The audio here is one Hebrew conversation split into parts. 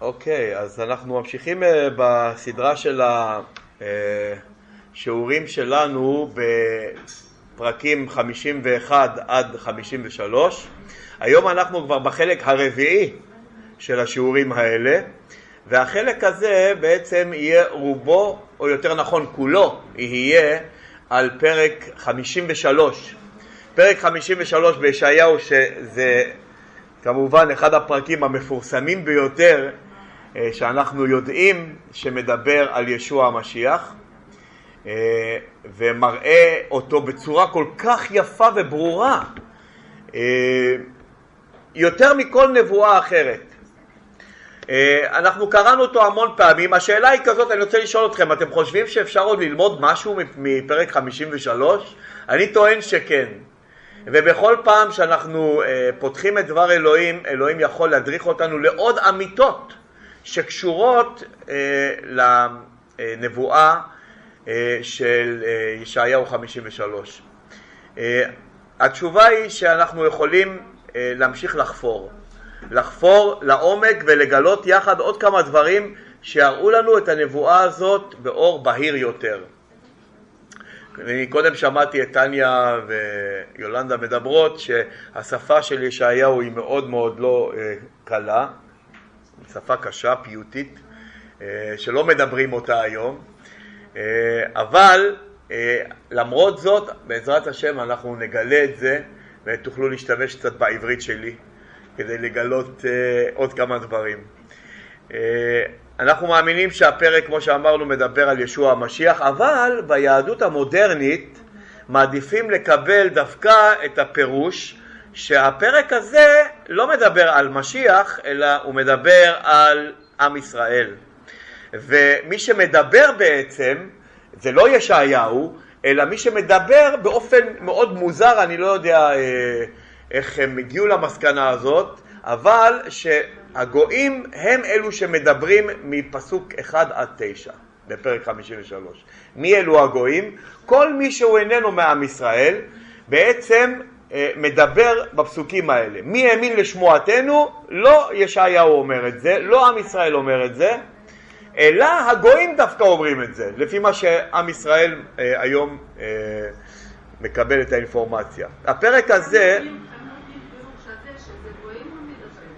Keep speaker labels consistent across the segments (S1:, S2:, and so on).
S1: אוקיי, אז אנחנו ממשיכים אה, בסדרה של השיעורים שלנו בפרקים 51 עד 53. היום אנחנו כבר בחלק הרביעי של השיעורים האלה, והחלק הזה בעצם יהיה רובו, או יותר נכון כולו, יהיה על פרק 53. פרק 53 בישעיהו, שזה כמובן אחד הפרקים המפורסמים ביותר שאנחנו יודעים שמדבר על ישוע המשיח אה, ומראה אותו בצורה כל כך יפה וברורה, אה, יותר מכל נבואה אחרת. אנחנו קראנו אותו המון פעמים, השאלה היא כזאת, אני רוצה לשאול אתכם, אתם חושבים שאפשר עוד ללמוד משהו מפרק 53? אני טוען שכן. ובכל פעם שאנחנו פותחים את דבר אלוהים, אלוהים יכול להדריך אותנו לעוד אמיתות שקשורות אה, לנבואה אה, של אה, ישעיהו 53. אה, התשובה היא שאנחנו יכולים להמשיך לחפור, לחפור לעומק ולגלות יחד עוד כמה דברים שיראו לנו את הנבואה הזאת באור בהיר יותר. אני קודם שמעתי את טניה ויולנדה מדברות שהשפה של ישעיהו היא מאוד מאוד לא קלה, שפה קשה, פיוטית, אה, שלא מדברים אותה היום, אה, אבל אה, למרות זאת, בעזרת השם אנחנו נגלה את זה ותוכלו להשתמש קצת בעברית שלי כדי לגלות עוד כמה דברים. אנחנו מאמינים שהפרק, כמו שאמרנו, מדבר על ישוע המשיח, אבל ביהדות המודרנית מעדיפים לקבל דווקא את הפירוש שהפרק הזה לא מדבר על משיח, אלא הוא מדבר על עם ישראל. ומי שמדבר בעצם, זה לא ישעיהו, אלא מי שמדבר באופן מאוד מוזר, אני לא יודע אה, איך הם הגיעו למסקנה הזאת, אבל שהגויים הם אלו שמדברים מפסוק 1 עד 9 בפרק 53. מי אלו הגויים? כל מי שהוא איננו מעם ישראל, בעצם מדבר בפסוקים האלה. מי האמין לשמועתנו? לא ישעיהו אומר את זה, לא עם ישראל אומר את זה, אלא הגויים דווקא אומרים את זה, לפי מה שעם ישראל אה, היום אה, מקבל את האינפורמציה. הפרק הזה...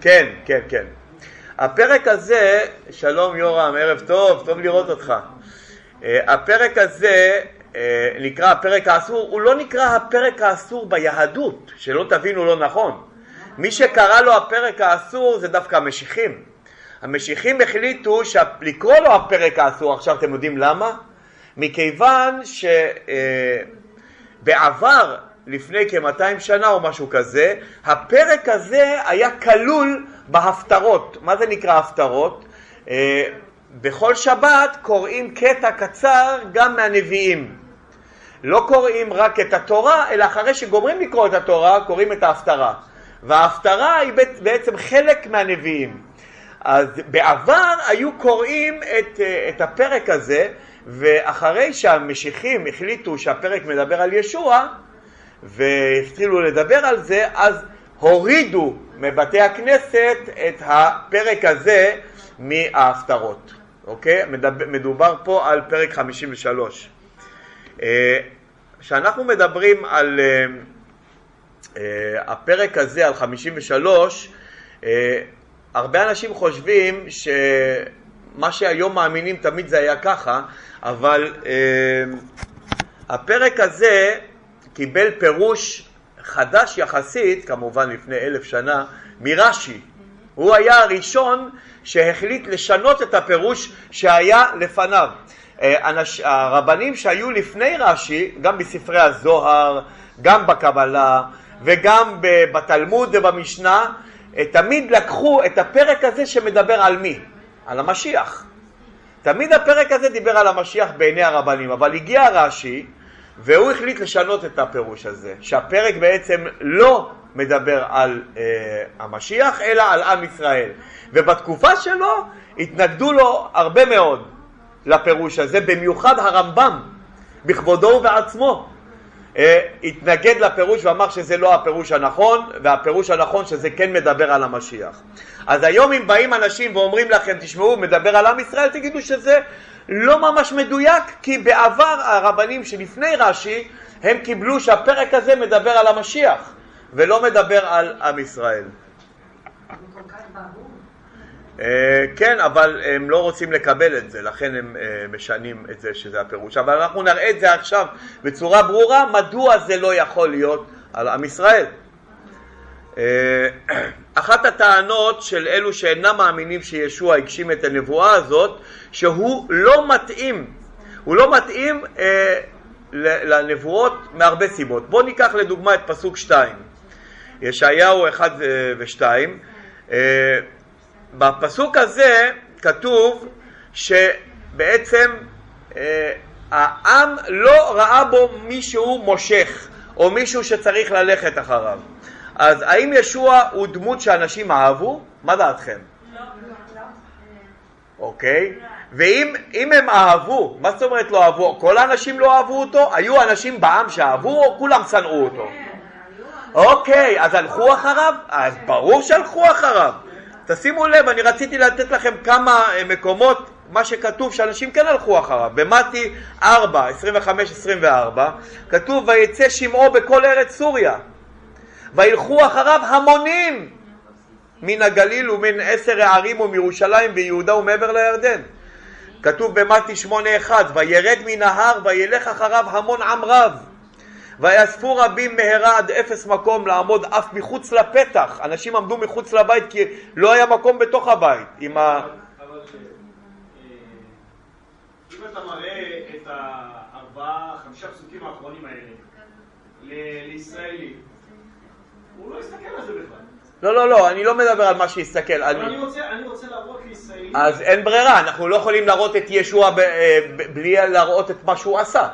S1: כן, כן, כן. הפרק הזה, שלום יורם, ערב טוב, טוב לראות אותך. הפרק הזה אה, נקרא הפרק האסור, הוא לא נקרא הפרק האסור ביהדות, שלא תבינו לא נכון. מי שקרא לו הפרק האסור זה דווקא המשיחים. המשיחים החליטו לקרוא לו הפרק האסור, עכשיו אתם יודעים למה? מכיוון שבעבר, אה, לפני כ-200 שנה או משהו כזה, הפרק הזה היה כלול בהפטרות. מה זה נקרא הפטרות? אה, בכל שבת קוראים קטע קצר גם מהנביאים. לא קוראים רק את התורה, אלא אחרי שגומרים לקרוא את התורה, קוראים את ההפטרה. וההפטרה היא בעצם חלק מהנביאים. אז בעבר היו קוראים את, את הפרק הזה, ואחרי שהמשיחים החליטו שהפרק מדבר על ישוע, והתחילו לדבר על זה, אז הורידו מבתי הכנסת את הפרק הזה מההפטרות. אוקיי? מדובר פה על פרק 53. כשאנחנו מדברים על uh, uh, הפרק הזה, על 53, uh, הרבה אנשים חושבים שמה שהיום מאמינים תמיד זה היה ככה, אבל הפרק הזה קיבל פירוש חדש יחסית, כמובן לפני אלף שנה, מרש"י. הוא היה הראשון שהחליט לשנות את הפירוש שהיה לפניו. אה, אנש, הרבנים שהיו לפני רש"י, גם בספרי הזוהר, גם בקבלה וגם בתלמוד ובמשנה, אה, תמיד לקחו את הפרק הזה שמדבר על מי? על המשיח. תמיד הפרק הזה דיבר על המשיח בעיני הרבנים, אבל הגיע רש"י והוא החליט לשנות את הפירוש הזה, שהפרק בעצם לא מדבר על אה, המשיח, אלא על עם ישראל. ובתקופה שלו התנגדו לו הרבה מאוד. לפירוש הזה, במיוחד הרמב"ם, בכבודו ובעצמו. אה, התנגד לפירוש ואמר שזה לא הפירוש הנכון, והפירוש הנכון שזה כן מדבר על המשיח. אז היום אם באים אנשים ואומרים לכם, תשמעו, מדבר על עם ישראל, תגידו שזה לא ממש מדויק, כי בעבר הרבנים שלפני רש"י, הם קיבלו שהפרק הזה מדבר על המשיח, ולא מדבר על עם ישראל. אה, כן, אבל הם לא רוצים לקבל את זה, לכן הם אה, משנים את זה שזה הפירוש. אבל אנחנו נראה את זה עכשיו בצורה ברורה, מדוע זה לא יכול להיות על עם ישראל. אה, אחת הטענות של אלו שאינם מאמינים שישוע הגשים את הנבואה הזאת, שהוא לא מתאים, הוא לא מתאים אה, לנבואות מהרבה סיבות. בואו ניקח לדוגמה את פסוק 2, ישעיהו 1 ו-2. אה, בפסוק הזה כתוב שבעצם אה, העם לא ראה בו מישהו מושך או מישהו שצריך ללכת אחריו. אז האם ישוע הוא דמות שאנשים אהבו? מה דעתכם? אוקיי, ואם הם אהבו, מה זאת אומרת לא אהבו? כל האנשים לא אהבו אותו? היו אנשים בעם שאהבו או כולם שנאו אותו? אוקיי, אז הלכו אחריו? אז ברור שהלכו אחריו. תשימו לב, אני רציתי לתת לכם כמה אה, מקומות, מה שכתוב שאנשים כן הלכו אחריו. במתי 4, 25-24, כתוב ויצא שמעו בכל ארץ סוריה, וילכו אחריו המונים מן הגליל ומן עשר הערים ומירושלים ויהודה ומעבר לירדן. כתוב במתי 8-1, וירד מן ההר וילך אחריו המון עם רב. ויאספו רבים מהרה עד אפס מקום לעמוד אף מחוץ לפתח. אנשים עמדו מחוץ לבית כי לא היה מקום בתוך הבית. עם ה... אה,
S2: אם אתה מראה את הארבעה, חמישה פסוקים האחרונים האלה לישראלי, הוא לא יסתכל על זה בכלל.
S1: לא, לא, לא, אני לא מדבר על מה שיסתכל.
S2: אני, אני, רוצה, אני רוצה להראות לישראלי...
S1: אז אין ברירה, אנחנו לא יכולים להראות את ישוע אה, בלי להראות את מה שהוא עשה.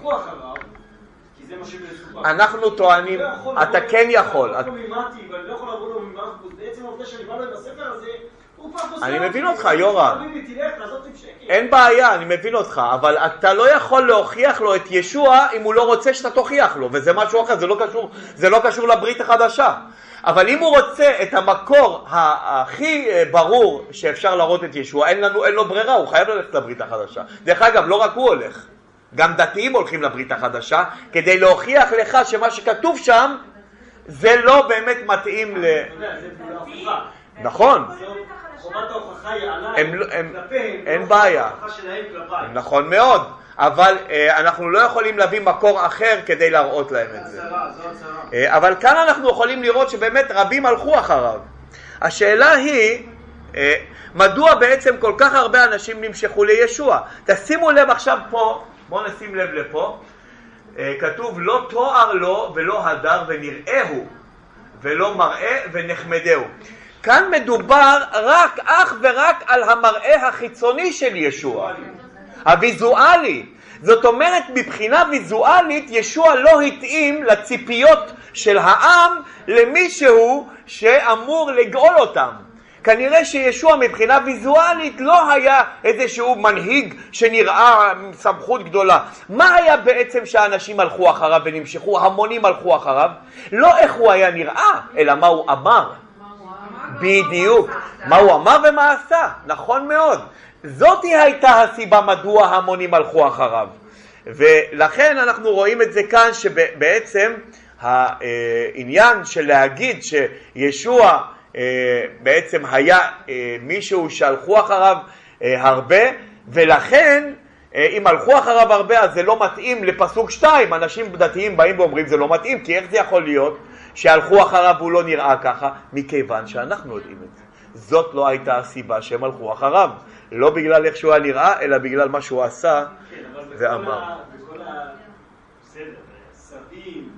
S2: הלכו אחריו, כי זה מה שהם
S1: אנחנו טוענים, לא אתה כן יכול.
S2: אני לא יכול לבוא לו ממרקוס, בעצם העובדה שאני בא לו עם הספר הזה,
S1: אני מבין אותך, יורם. אין בעיה, אני מבין אותך, אבל אתה לא יכול להוכיח לו את ישוע אם הוא לא רוצה שאתה תוכיח לו, וזה משהו אחר, זה לא קשור, זה לא קשור לברית החדשה. אבל אם הוא רוצה את המקור הכי אה, ברור שאפשר להראות את ישוע, אין, לנו, אין לו ברירה, הוא חייב ללכת לברית החדשה. דרך אגב, לא רק הוא הולך. גם דתיים הולכים לברית החדשה, כדי להוכיח לך שמה שכתוב שם זה לא באמת מתאים ל... נכון. לא- אין בעיה. נכון מאוד. אבל אה, אנחנו לא יכולים להביא מקור אחר כדי להראות להם את זה. אה, אבל כאן אנחנו יכולים לראות שבאמת רבים הלכו אחריו. השאלה היא, אה, מדוע בעצם כל כך הרבה אנשים נמשכו לישוע? תשימו לב עכשיו פה בואו נשים לב לפה, אה, כתוב לא תואר לו ולא הדר ונראהו ולא מראה ונחמדהו. כאן מדובר רק, אך ורק על המראה החיצוני של ישוע, הוויזואלי. זאת אומרת, מבחינה ויזואלית, ישוע לא התאים לציפיות של העם למישהו שאמור לגאול אותם. כנראה שישוע מבחינה ויזואלית לא היה איזשהו מנהיג שנראה עם סמכות גדולה. מה היה בעצם שהאנשים הלכו אחריו ונמשכו, המונים הלכו אחריו? לא איך הוא היה נראה, אלא מה הוא אמר. בדיוק. מה הוא אמר ומה עשה, נכון מאוד. זאתי הייתה הסיבה מדוע המונים הלכו אחריו. ולכן אנחנו רואים את זה כאן שבעצם העניין של להגיד שישוע אה, בעצם היה אה, מישהו שהלכו אחריו אה, הרבה, ולכן אם הלכו אחריו הרבה אז זה לא מתאים לפסוק שתיים, אנשים דתיים באים ואומרים זה לא מתאים, כי איך זה יכול להיות שהלכו אחריו והוא לא נראה ככה? מכיוון שאנחנו יודעים את זה. זאת לא הייתה הסיבה שהם הלכו אחריו, לא בגלל איך שהוא היה נראה, אלא בגלל מה שהוא עשה כן, ואמר. בכל ה... בסדר, סרטים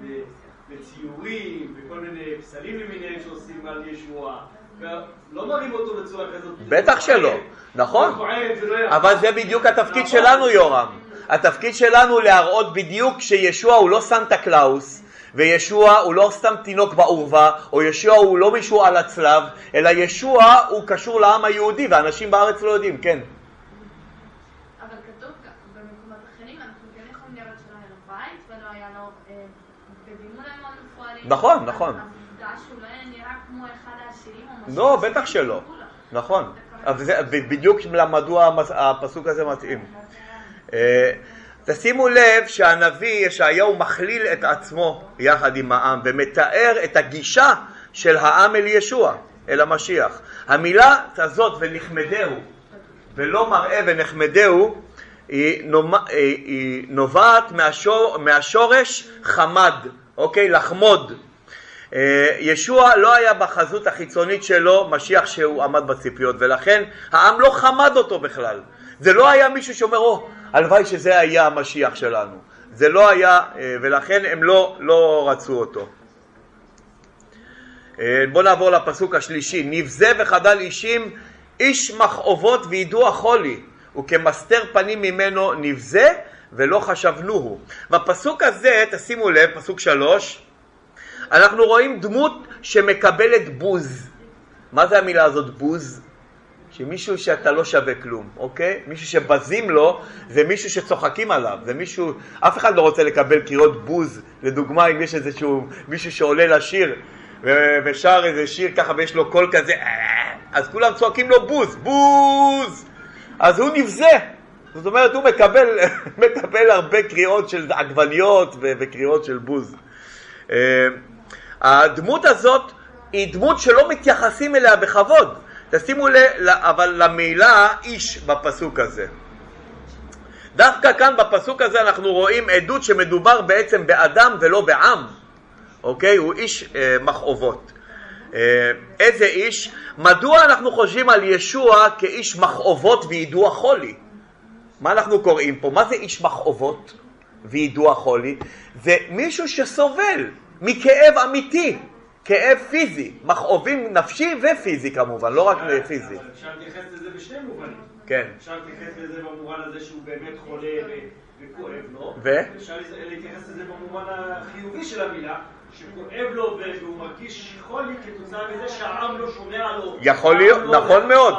S1: וציורים וכל מיני פסלים למיניהם שעושים על ישוע, לא מראים אותו בצורה כזאת. בטח שלא, נכון. לא אבל זה בדיוק התפקיד נכון. שלנו, יורם. התפקיד שלנו להראות בדיוק שישוע הוא לא סנטה קלאוס, וישוע הוא לא סתם תינוק באורווה, או ישוע הוא לא מישהו על הצלב, אלא ישוע הוא קשור לעם היהודי, ואנשים בארץ לא יודעים, כן. נכון, נכון.
S3: לא
S1: לא. בטח שלא. נכון. בדיוק מדוע הפסוק הזה מתאים. אה, תשימו לב שהנביא ישעיהו מכליל את עצמו יחד עם העם ומתאר את הגישה של העם אל ישוע, אל המשיח. המילה הזאת ונחמדהו ולא מראה ונחמדהו היא, היא נובעת מהשור... מהשורש חמד, אוקיי? לחמוד. אה, ישוע לא היה בחזות החיצונית שלו משיח שהוא עמד בציפיות ולכן העם לא חמד אותו בכלל. זה לא היה מישהו שאומר, או, הלוואי שזה היה המשיח שלנו. זה לא היה, אה, ולכן הם לא, לא רצו אותו. אה, בואו נעבור לפסוק השלישי. נבזה וחדל אישים איש מכאובות וידוע חולי, וכמסתר פנים ממנו נבזה ולא חשבנוהו. בפסוק הזה, תשימו לב, פסוק שלוש, אנחנו רואים דמות שמקבלת בוז. מה זה המילה הזאת בוז? שמישהו שאתה לא שווה כלום, אוקיי? מישהו שבזים לו זה מישהו שצוחקים עליו, זה מישהו, אף אחד לא רוצה לקבל קריאות בוז, לדוגמה אם יש איזשהו מישהו שעולה לשיר ושר איזה שיר ככה ויש לו קול כזה, "אה", אז כולם צועקים לו בוז, בוז! אז הוא נבזה, זאת אומרת הוא מקבל, מקבל הרבה קריאות של עגבניות וקריאות של בוז. אה, הדמות הזאת היא דמות שלא מתייחסים אליה בכבוד. תשימו לב, אבל למילה איש בפסוק הזה. דווקא כאן בפסוק הזה אנחנו רואים עדות שמדובר בעצם באדם ולא בעם, אוקיי? הוא איש אה, מכאובות. אה, איזה איש? מדוע אנחנו חושבים על ישוע כאיש מכאובות וידוע חולי? מה אנחנו קוראים פה? מה זה איש מכאובות וידוע חולי? זה מישהו שסובל מכאב אמיתי, כאב פיזי, מכאובים נפשי ופיזי כמובן, לא רק פיזי.
S2: אפשר להתייחס לזה בשני מובנים.
S1: כן.
S2: אפשר להתייחס לזה במובן הזה שהוא באמת חולה וכואב לו.
S1: ו?
S2: אפשר להתייחס לזה במובן החיובי של המילה, שכואב לו והוא מרגיש חולי כתוצאה מזה שהעם לא שומע לו.
S1: יכול להיות,
S2: לא
S1: נכון מאוד.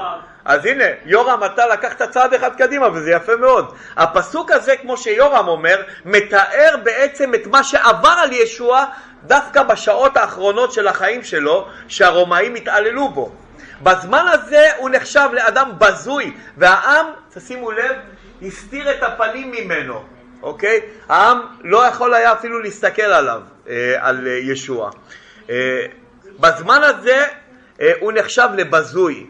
S1: אז הנה, יורם אתה לקחת צעד אחד קדימה וזה יפה מאוד. הפסוק הזה, כמו שיורם אומר, מתאר בעצם את מה שעבר על ישוע דווקא בשעות האחרונות של החיים שלו, שהרומאים התעללו בו. בזמן הזה הוא נחשב לאדם בזוי, והעם, תשימו לב, הסתיר את הפנים ממנו, אוקיי? העם לא יכול היה אפילו להסתכל עליו, אה, על ישוע. אה, בזמן הזה אה, הוא נחשב לבזוי.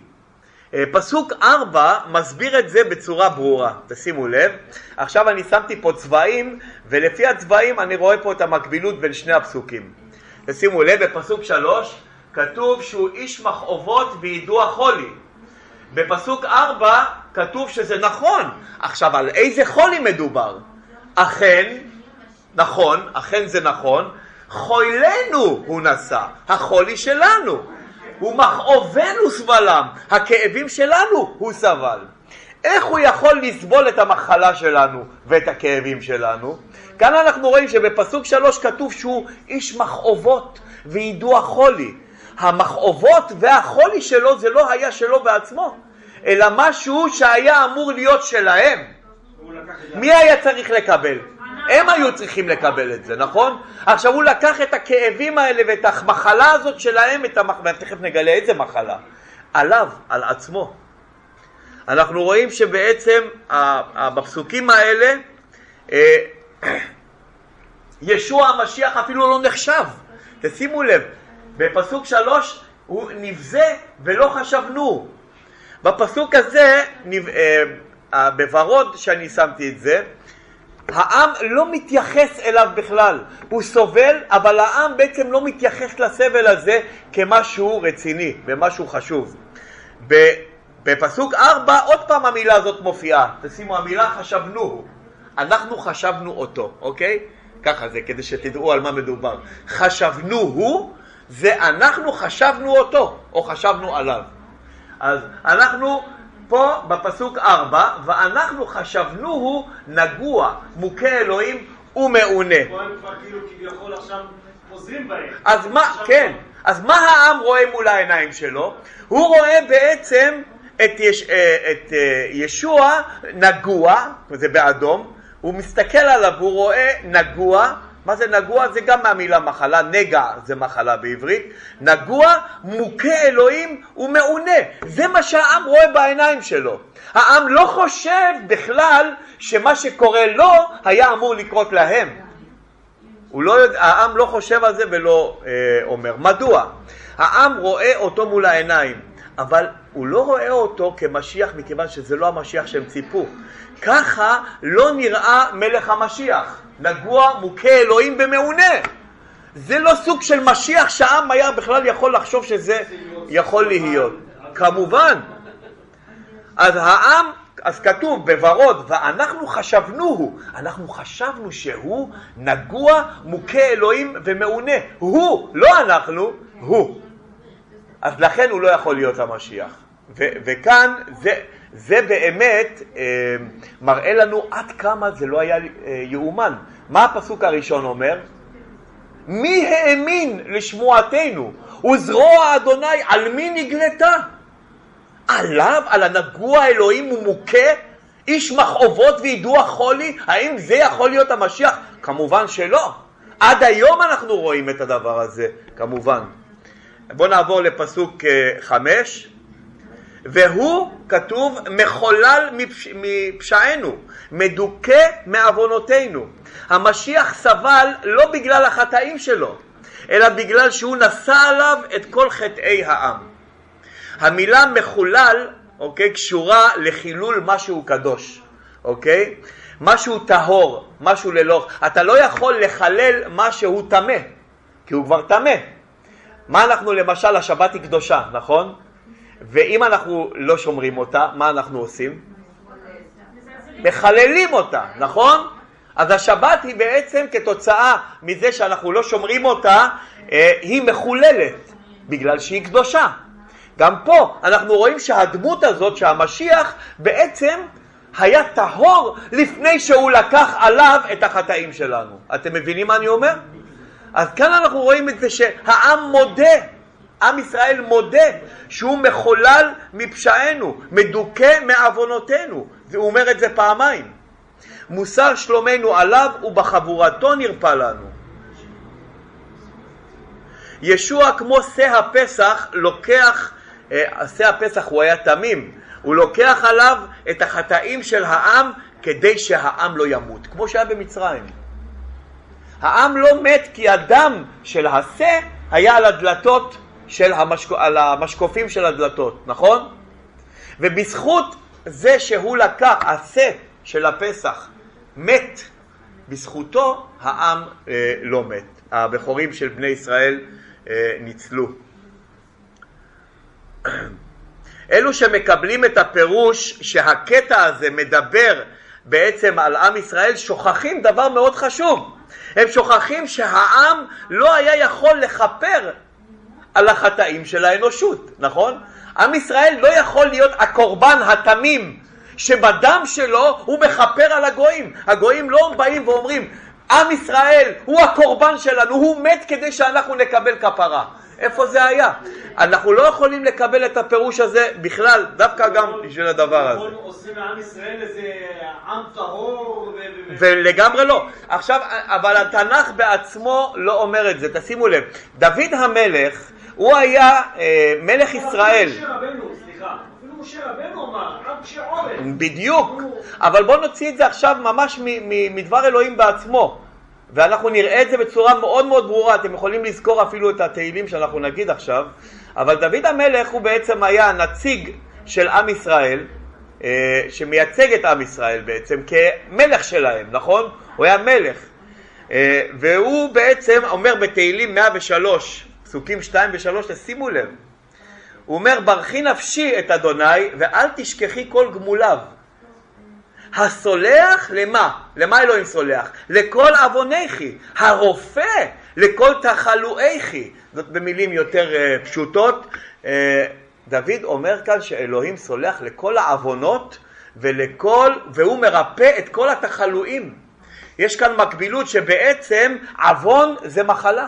S1: אה, פסוק 4 מסביר את זה בצורה ברורה, תשימו לב. עכשיו אני שמתי פה צבעים, ולפי הצבעים אני רואה פה את המקבילות בין שני הפסוקים. תשימו לב, בפסוק 3 כתוב שהוא איש מכאובות וידוע חולי. בפסוק 4 כתוב שזה נכון. עכשיו, על איזה חולי מדובר? אכן, נכון, אכן זה נכון, חולנו הוא נשא, החולי שלנו. הוא מכאובנו סבלם, הכאבים שלנו הוא סבל. איך הוא יכול לסבול את המחלה שלנו ואת הכאבים שלנו? כאן אנחנו רואים שבפסוק שלוש כתוב שהוא איש מכאובות וידוע חולי. המכאובות והחולי שלו זה לא היה שלו בעצמו, אלא משהו שהיה אמור להיות שלהם. מי היה צריך לקבל? הם היו צריכים לקבל את זה, נכון? עכשיו הוא לקח את הכאבים האלה ואת המחלה הזאת שלהם, את המח... ותכף נגלה איזה מחלה, עליו, על עצמו. אנחנו רואים שבעצם בפסוקים האלה אה, ישוע המשיח אפילו לא נחשב. תשימו לב, בפסוק שלוש הוא נבזה ולא חשבנו. בפסוק הזה, אה, בוורוד שאני שמתי את זה, העם לא מתייחס אליו בכלל, הוא סובל, אבל העם בעצם לא מתייחס לסבל הזה כמשהו רציני ומשהו חשוב. בפסוק 4 עוד פעם המילה הזאת מופיעה, תשימו המילה חשבנו, אנחנו חשבנו אותו, אוקיי? ככה זה, כדי שתדעו על מה מדובר. חשבנו הוא, זה אנחנו חשבנו אותו, או חשבנו עליו. אז אנחנו פה בפסוק 4, ואנחנו חשבנוהו נגוע, מוכה אלוהים ומעונה.
S2: פה הם כבר כאילו כביכול עכשיו חוזרים בהם.
S1: אז מה, כן, אז מה העם רואה מול העיניים שלו? הוא רואה בעצם את, יש, אה, את אה, ישוע נגוע, זה באדום, הוא מסתכל עליו, הוא רואה נגוע מה זה נגוע? זה גם מהמילה מחלה, נגע זה מחלה בעברית. נגוע, מוכה אלוהים ומעונה. זה מה שהעם רואה בעיניים שלו. העם לא חושב בכלל שמה שקורה לו היה אמור לקרות להם. לא יודע, העם לא חושב על זה ולא אה, אומר. מדוע? העם רואה אותו מול העיניים, אבל הוא לא רואה אותו כמשיח מכיוון שזה לא המשיח שהם ציפו. ככה לא נראה מלך המשיח. נגוע מוכה אלוהים במעונה. זה לא סוג של משיח שהעם היה בכלל יכול לחשוב שזה יכול להיות. כמובן. אז העם, אז כתוב בוורוד, ואנחנו חשבנוהו, אנחנו חשבנו שהוא נגוע, מוכה אלוהים ומעונה. הוא, לא אנחנו, הוא. אז לכן הוא לא יכול להיות המשיח. וכאן זה, זה באמת אה, מראה לנו עד כמה זה לא היה אה, יאומן. מה הפסוק הראשון אומר? מי האמין לשמועתנו וזרוע אדוני על מי נגלתה? עליו, על הנגוע אלוהים ומוכה? איש מכאובות וידוע חולי? האם זה יכול להיות המשיח? כמובן שלא. עד היום אנחנו רואים את הדבר הזה, כמובן. בואו נעבור לפסוק אה, חמש. והוא, כתוב, מחולל מפש... מפשענו, מדוכא מעוונותינו. המשיח סבל לא בגלל החטאים שלו, אלא בגלל שהוא נשא עליו את כל חטאי העם. המילה מחולל, אוקיי, קשורה לחילול משהו קדוש, אוקיי? משהו טהור, משהו ללא... אתה לא יכול לחלל משהו טמא, כי הוא כבר טמא. מה אנחנו למשל, השבת היא קדושה, נכון? ואם אנחנו לא שומרים אותה, מה אנחנו עושים? מחללים אותה, נכון? אז השבת היא בעצם כתוצאה מזה שאנחנו לא שומרים אותה, אה, היא מחוללת, בגלל שהיא קדושה. גם פה אנחנו רואים שהדמות הזאת, שהמשיח, בעצם היה טהור לפני שהוא לקח עליו את החטאים שלנו. אתם מבינים מה אני אומר? אז כאן אנחנו רואים את זה שהעם מודה עם ישראל מודה שהוא מחולל מפשענו, מדוכא מעוונותינו, והוא אומר את זה פעמיים. מוסר שלומנו עליו ובחבורתו נרפא לנו. ישוע כמו שא הפסח לוקח, אה, שא הפסח הוא היה תמים, הוא לוקח עליו את החטאים של העם כדי שהעם לא ימות, כמו שהיה במצרים. העם לא מת כי הדם של השא היה על הדלתות של המשק... על המשקופים של הדלתות, נכון? ובזכות זה שהוא לקח, השה של הפסח, מת, בזכותו העם אה, לא מת. הבכורים של בני ישראל אה, ניצלו. אלו שמקבלים את הפירוש שהקטע הזה מדבר בעצם על עם ישראל שוכחים דבר מאוד חשוב. הם שוכחים שהעם לא היה יכול לכפר על החטאים של האנושות, נכון? עם ישראל לא יכול להיות הקורבן התמים שבדם שלו הוא מכפר על הגויים. הגויים לא באים ואומרים, עם ישראל הוא הקורבן שלנו, הוא מת כדי שאנחנו נקבל כפרה. איפה זה היה? אנחנו לא יכולים לקבל את הפירוש הזה בכלל, דווקא גם בשביל הדבר הזה.
S2: עושים מעם ישראל איזה עם טהור
S1: ולגמרי לא. עכשיו, אבל התנ"ך בעצמו לא אומר את זה, תשימו לב. דוד המלך הוא היה אה, מלך ישראל. בדיוק, אבל בואו נוציא את זה עכשיו ממש מדבר אלוהים בעצמו. ואנחנו נראה את זה בצורה מאוד מאוד ברורה, אתם יכולים לזכור אפילו את התהילים שאנחנו נגיד עכשיו, אבל דוד המלך הוא בעצם היה נציג של עם ישראל, אה, שמייצג את עם ישראל בעצם כמלך שלהם, נכון? הוא היה מלך. אה, והוא בעצם אומר בתהילים 103, פסוקים 2 ו-3, תשימו לב. הוא אומר, ברכי נפשי את אדוני ואל תשכחי כל גמוליו. הסולח למה? למה אלוהים סולח? לכל עווניכי. הרופא לכל תחלואיכי. זאת במילים יותר uh, פשוטות. Uh, דוד אומר כאן שאלוהים סולח לכל העוונות ולכל, והוא מרפא את כל התחלואים. יש כאן מקבילות שבעצם עוון זה מחלה.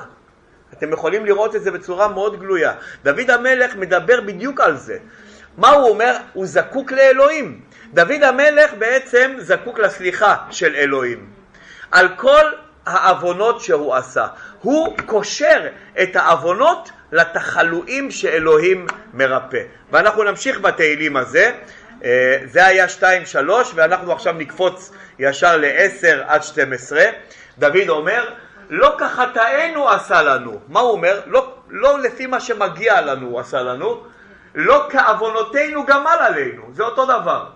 S1: אתם יכולים לראות את זה בצורה מאוד גלויה. דוד המלך מדבר בדיוק על זה. מה הוא אומר? הוא זקוק לאלוהים. דוד המלך בעצם זקוק לסליחה של אלוהים. על כל העוונות שהוא עשה. הוא קושר את העוונות לתחלואים שאלוהים מרפא. ואנחנו נמשיך בתהילים הזה. אה, זה היה 2-3 ואנחנו עכשיו נקפוץ ישר ל-10 עד 12. דוד אומר, לא כחטאינו עשה לנו. מה הוא אומר? לא, לא לפי מה שמגיע לנו הוא עשה לנו, לא כעוונותינו גמל עלינו. זה אותו דבר.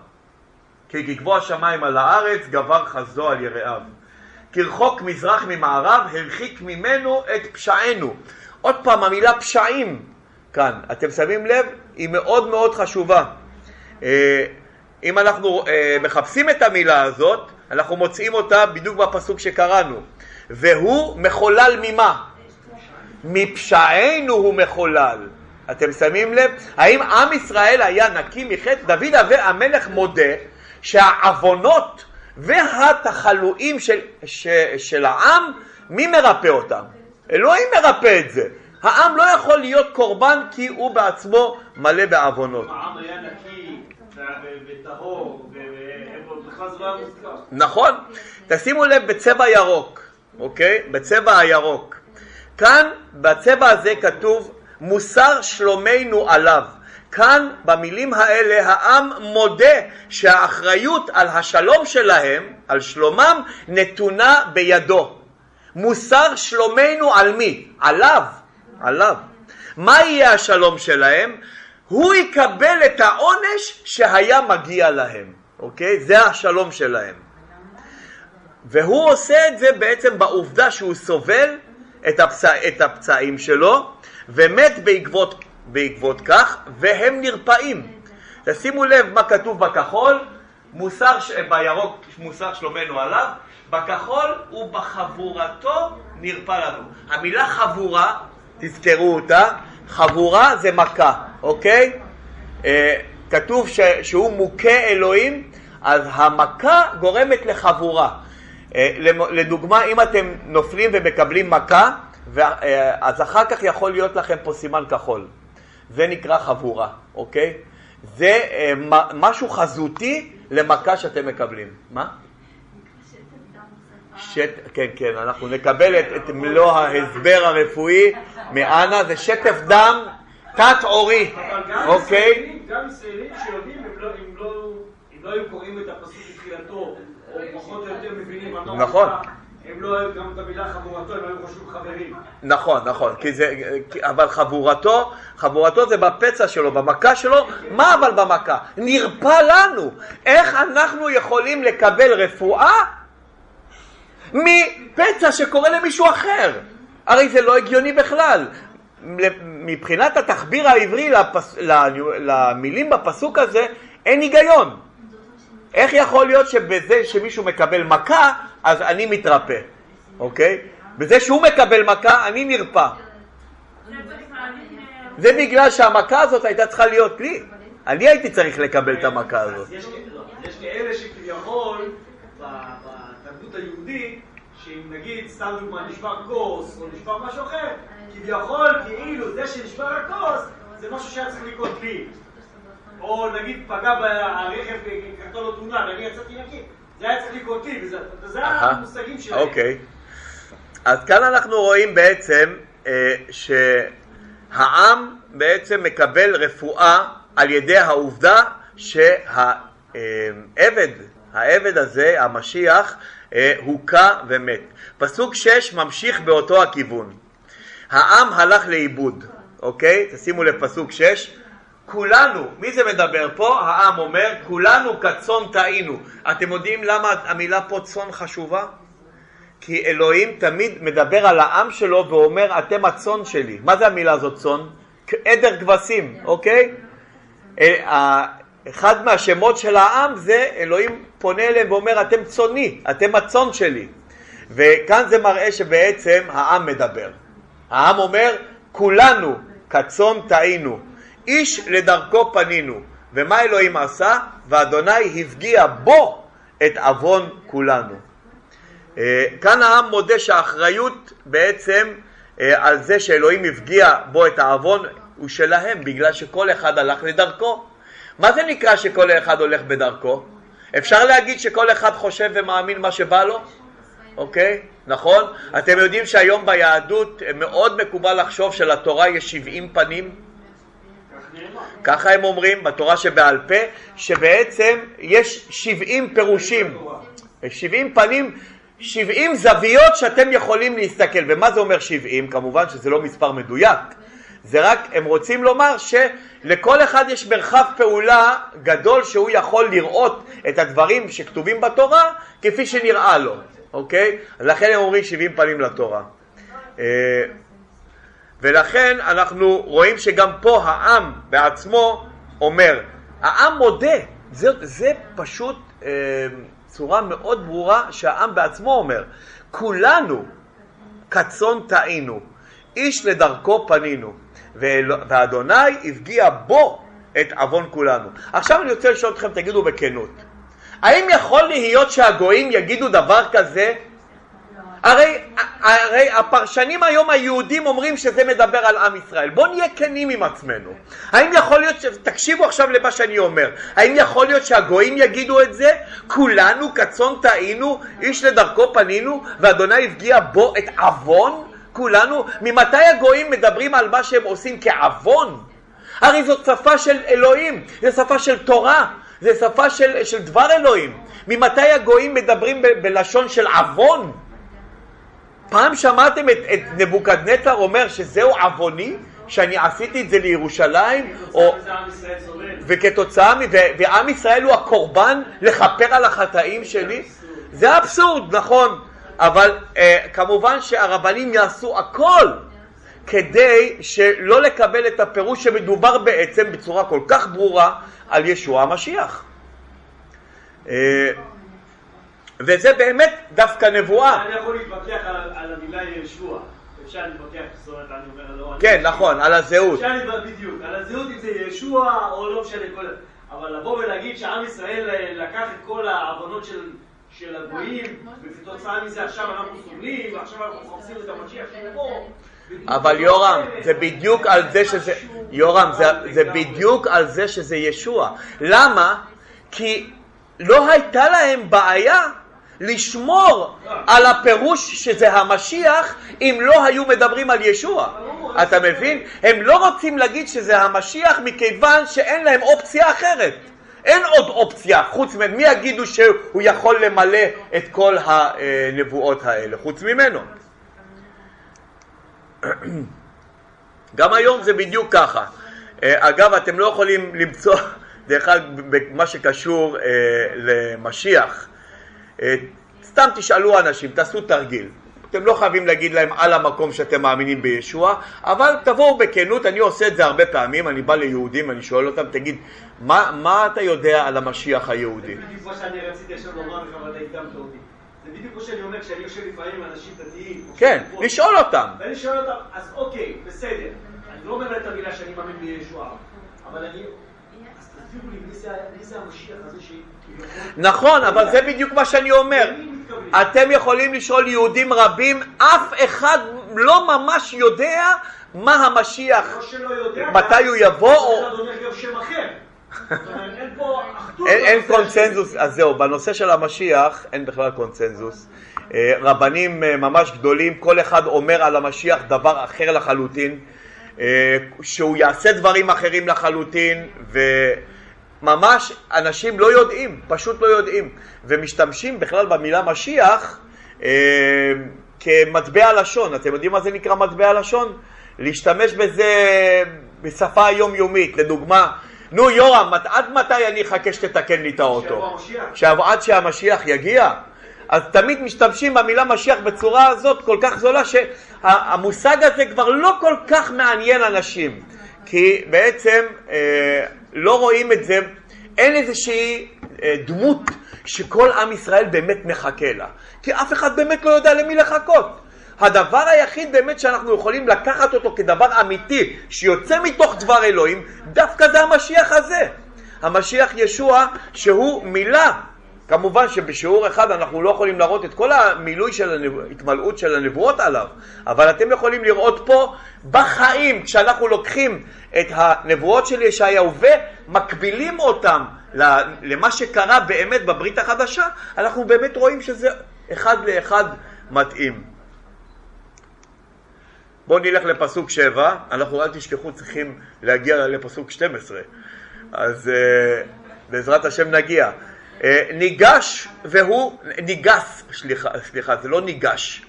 S1: כי גגבוע שמיים על הארץ, גבר חסדו על יראיו. כרחוק מזרח ממערב, הרחיק ממנו את פשענו. עוד פעם, המילה פשעים כאן, אתם שמים לב? היא מאוד מאוד חשובה. אה, אם אנחנו אה, מחפשים את המילה הזאת, אנחנו מוצאים אותה בדיוק בפסוק שקראנו. והוא מחולל ממה? מפשענו הוא מחולל. אתם שמים לב? האם עם ישראל היה נקי מחטא? דוד המלך מודה שהעוונות והתחלואים של, ש, של העם, מי מרפא אותם? אלוהים מרפא את זה. העם לא יכול להיות קורבן כי הוא בעצמו מלא בעוונות.
S2: העם היה נקי וטהור.
S1: נכון. תשימו לב בצבע ירוק, אוקיי? בצבע הירוק. כאן, בצבע הזה כתוב מוסר שלומנו עליו. כאן במילים האלה העם מודה שהאחריות על השלום שלהם, על שלומם, נתונה בידו. מוסר שלומנו על מי? עליו, עליו. מה יהיה השלום שלהם? הוא יקבל את העונש שהיה מגיע להם, אוקיי? זה השלום שלהם. והוא עושה את זה בעצם בעובדה שהוא סובל את, הפצע, את הפצעים שלו ומת בעקבות בעקבות כך, והם נרפאים. תשימו לב מה כתוב בכחול, מוסר, בירוק מוסר שלומנו עליו, בכחול ובחבורתו נרפא לנו. המילה חבורה, תזכרו אותה, חבורה זה מכה, אוקיי? אה, כתוב ש, שהוא מוכה אלוהים, אז המכה גורמת לחבורה. אה, לדוגמה, אם אתם נופלים ומקבלים מכה, אה, אז אחר כך יכול להיות לכם פה סימן כחול. זה נקרא חבורה, אוקיי? זה אה, משהו חזותי למכה שאתם מקבלים. מה? שט, כן, כן, אנחנו נקבל את, את מלוא ההסבר הרפואי מאנה, זה שטף דם תת-עורי, אוקיי?
S2: גם ישראלים שיודעים, אם לא, לא, לא היו קוראים את הפסוק בתחילתו, פחות או יותר מבינים
S1: נכון.
S2: הם לא אוהבים גם את המילה חבורתו, הם היו חושבים חברים.
S1: נכון, נכון, כי זה, אבל חבורתו, חבורתו זה בפצע שלו, במכה שלו, מה אבל במכה? נרפא לנו. איך אנחנו יכולים לקבל רפואה מפצע שקורה למישהו אחר? הרי זה לא הגיוני בכלל. מבחינת התחביר העברי לפס, למילים בפסוק הזה, אין היגיון. איך יכול להיות שבזה שמישהו מקבל מכה, אז אני מתרפא, אוקיי? בזה שהוא מקבל מכה, אני נרפא. זה בגלל שהמכה הזאת הייתה צריכה להיות לי. אני הייתי צריך לקבל את המכה הזאת.
S2: יש כאלה שכביכול, בתרבות היהודית, שאם נגיד, סתם דוגמא, נשבר כוס, או נשבר משהו אחר, כביכול, כאילו, זה שנשבר הכוס, זה משהו שהיה צריך לקרות לי. או נגיד פגע ברכב, קרתה לו תאונה, ואני יצאתי נקי, זה היה צריך לקרות לי, וזה המושגים שלהם.
S1: אוקיי. אז כאן אנחנו רואים בעצם אה, שהעם בעצם מקבל רפואה על ידי העובדה שהעבד, העבד הזה, המשיח, אה, הוכה ומת. פסוק 6 ממשיך באותו הכיוון. העם הלך לאיבוד, אוקיי? תשימו לפסוק 6. כולנו, מי זה מדבר פה? העם אומר, כולנו כצאן טעינו. אתם יודעים למה המילה פה צאן חשובה? כי אלוהים תמיד מדבר על העם שלו ואומר, אתם הצאן שלי. מה זה המילה הזאת צאן? עדר כבשים, אוקיי? אה, אחד מהשמות של העם זה אלוהים פונה אליהם ואומר, אתם צאני, אתם הצאן שלי. וכאן זה מראה שבעצם העם מדבר. העם אומר, כולנו כצאן טעינו. איש לדרכו פנינו. ומה אלוהים עשה? ואדוני הפגיע בו את עוון כולנו. אה, כאן העם מודה שהאחריות בעצם אה, על זה שאלוהים הפגיע בו את העוון הוא שלהם, בגלל שכל אחד הלך לדרכו. מה זה נקרא שכל אחד הולך בדרכו? אפשר להגיד שכל אחד חושב ומאמין מה שבא לו? אוקיי? נכון? אתם יודעים שהיום ביהדות מאוד מקובל לחשוב שלתורה יש 70 פנים? ככה הם אומרים בתורה שבעל פה, שבעצם יש 70 פירושים, 70 פנים, 70 זוויות שאתם יכולים להסתכל. ומה זה אומר 70? כמובן שזה לא מספר מדויק. זה רק, הם רוצים לומר שלכל אחד יש מרחב פעולה גדול שהוא יכול לראות את הדברים שכתובים בתורה כפי שנראה לו, אוקיי? לכן הם אומרים 70 פנים לתורה. ולכן אנחנו רואים שגם פה העם בעצמו אומר, העם מודה, זה, זה פשוט אה, צורה מאוד ברורה שהעם בעצמו אומר, כולנו כצאן טעינו, איש לדרכו פנינו, ואדוני הפגיע בו את עוון כולנו. עכשיו אני רוצה לשאול אתכם, תגידו בכנות, האם יכול להיות שהגויים יגידו דבר כזה? הרי, הרי הפרשנים היום היהודים אומרים שזה מדבר על עם ישראל. בואו נהיה כנים עם עצמנו. האם יכול להיות, ש... תקשיבו עכשיו למה שאני אומר, האם יכול להיות שהגויים יגידו את זה? כולנו כצאן טעינו, איש לדרכו פנינו, ואדוני הפגיע בו את עוון? כולנו? ממתי הגויים מדברים על מה שהם עושים כעוון? הרי זאת שפה של אלוהים, זו שפה של תורה, זו שפה של, של דבר אלוהים. ממתי הגויים מדברים ב, בלשון של עוון? פעם שמעתם את, את נבוקדנצר אומר שזהו עווני? שאני עשיתי את זה לירושלים, או... וכתוצאה, מ... ועם ישראל הוא הקורבן לכפר על החטאים שלי? זה אבסורד, נכון, אבל אה, כמובן שהרבנים יעשו הכל כדי שלא לקבל את הפירוש שמדובר בעצם בצורה כל כך ברורה על ישוע המשיח. אה, וזה באמת דווקא נבואה.
S2: אני יכול להתווכח על המילה ישוע. אפשר להתווכח, זאת אומרת, אני אומר לא...
S1: כן, נכון, על הזהות.
S2: אפשר להתווכח בדיוק, על הזהות אם זה ישוע או לא משנה כל... אבל לבוא ולהגיד שעם ישראל אה, לקח את כל העוונות של... של הגויים, וכתוצאה מזה עכשיו אנחנו סובלים, ועכשיו אנחנו מחפשים את המשיח שיבוא.
S1: אבל יורם, זה בדיוק על זה שזה, יורם, זה בדיוק על זה שזה ישוע. למה? כי לא הייתה להם בעיה לשמור על הפירוש שזה המשיח אם לא היו מדברים על ישוע. אתה מבין? הם לא רוצים להגיד שזה המשיח מכיוון שאין להם אופציה אחרת. אין עוד אופציה חוץ ממנו. מי יגידו שהוא יכול למלא את כל הנבואות האלה חוץ ממנו? גם היום זה בדיוק ככה. אגב, אתם לא יכולים למצוא, דרך אגב, במה שקשור למשיח, אה, סתם תשאלו אנשים, תעשו תרגיל. אתם לא חייבים להגיד להם על המקום שאתם מאמינים בישוע, אבל תבואו בכנות, אני עושה את זה הרבה פעמים, אני בא ליהודים, אני שואל אותם, תגיד, מה, מה אתה יודע על המשיח היהודי?
S2: זה בדיוק מה שאני רציתי עכשיו לומר לך, אבל אתה הקדמת אותי. זה בדיוק מה שאני אומר, כשאני יושב לפעמים עם אנשים דתיים.
S1: כן, לשאול אותם.
S2: ואני שואל אותם, אז אוקיי, בסדר, אני לא אומר את המילה שאני מאמין בישוע, אבל אני... אז תסבירו לי, מי זה המשיח הזה ש...
S1: נכון, אבל זה בדיוק מה שאני אומר. אתם יכולים לשאול יהודים רבים, אף אחד לא ממש יודע מה המשיח,
S2: לא
S1: מתי הוא יבוא, אין קונצנזוס, אז זהו, בנושא של המשיח אין בכלל קונצנזוס. אה, רבנים אה, ממש גדולים, כל אחד אומר על המשיח דבר אחר לחלוטין, אה, שהוא יעשה דברים אחרים לחלוטין, ו... ממש אנשים לא יודעים, פשוט לא יודעים, ומשתמשים בכלל במילה משיח אה, כמטבע לשון. אתם יודעים מה זה נקרא מטבע לשון? להשתמש בזה בשפה היומיומית, לדוגמה, נו יורם, עד מתי אני אחכה שתתקן לי את האוטו? עד שהמשיח יגיע? אז תמיד משתמשים במילה משיח בצורה הזאת כל כך זולה שהמושג הזה כבר לא כל כך מעניין אנשים כי בעצם אה, לא רואים את זה, אין איזושהי אה, דמות שכל עם ישראל באמת מחכה לה, כי אף אחד באמת לא יודע למי לחכות. הדבר היחיד באמת שאנחנו יכולים לקחת אותו כדבר אמיתי שיוצא מתוך דבר אלוהים, דווקא זה המשיח הזה. המשיח ישוע שהוא מילה כמובן שבשיעור אחד אנחנו לא יכולים להראות את כל המילוי של ההתמלאות של הנבואות עליו, אבל אתם יכולים לראות פה בחיים, כשאנחנו לוקחים את הנבואות של ישעיהו ומקבילים אותם למה שקרה באמת בברית החדשה, אנחנו באמת רואים שזה אחד לאחד מתאים. בואו נלך לפסוק 7, אנחנו אל תשכחו צריכים להגיע לפסוק 12, אז uh, בעזרת השם נגיע. Uh, ניגש והוא, ניגס, סליחה, סליחה, זה לא ניגש,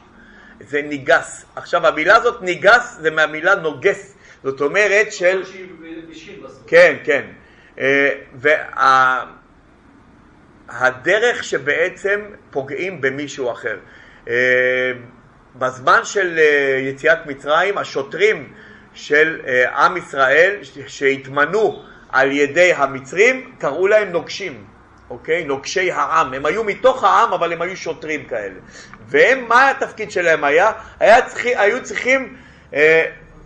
S1: זה ניגס. עכשיו המילה הזאת ניגס זה מהמילה נוגס, זאת אומרת של... כן, כן. אה, והדרך שבעצם פוגעים במישהו אחר. אה, בזמן של אה, יציאת מצרים, השוטרים של עם ישראל שהתמנו על ידי המצרים, קראו להם נוגשים, אוקיי? נוגשי העם. הם היו מתוך העם, אבל הם היו שוטרים כאלה. והם, מה התפקיד שלהם היה? היה צריכ... היו צריכים אה,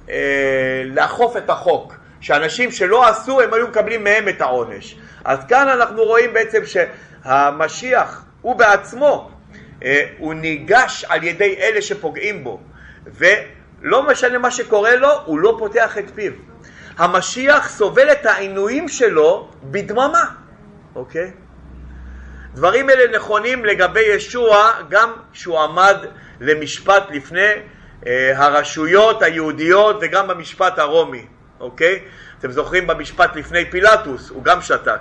S1: אה, לאכוף את החוק. שאנשים שלא עשו, הם היו מקבלים מהם את העונש. אז כאן אנחנו רואים בעצם שהמשיח הוא בעצמו, אה, הוא ניגש על ידי אלה שפוגעים בו, ולא משנה מה שקורה לו, הוא לא פותח את פיו. המשיח סובל את העינויים שלו בדממה, אוקיי? דברים אלה נכונים לגבי ישוע גם כשהוא עמד למשפט לפני אה, הרשויות היהודיות וגם במשפט הרומי. אוקיי? אתם זוכרים במשפט לפני פילטוס, הוא גם שתק.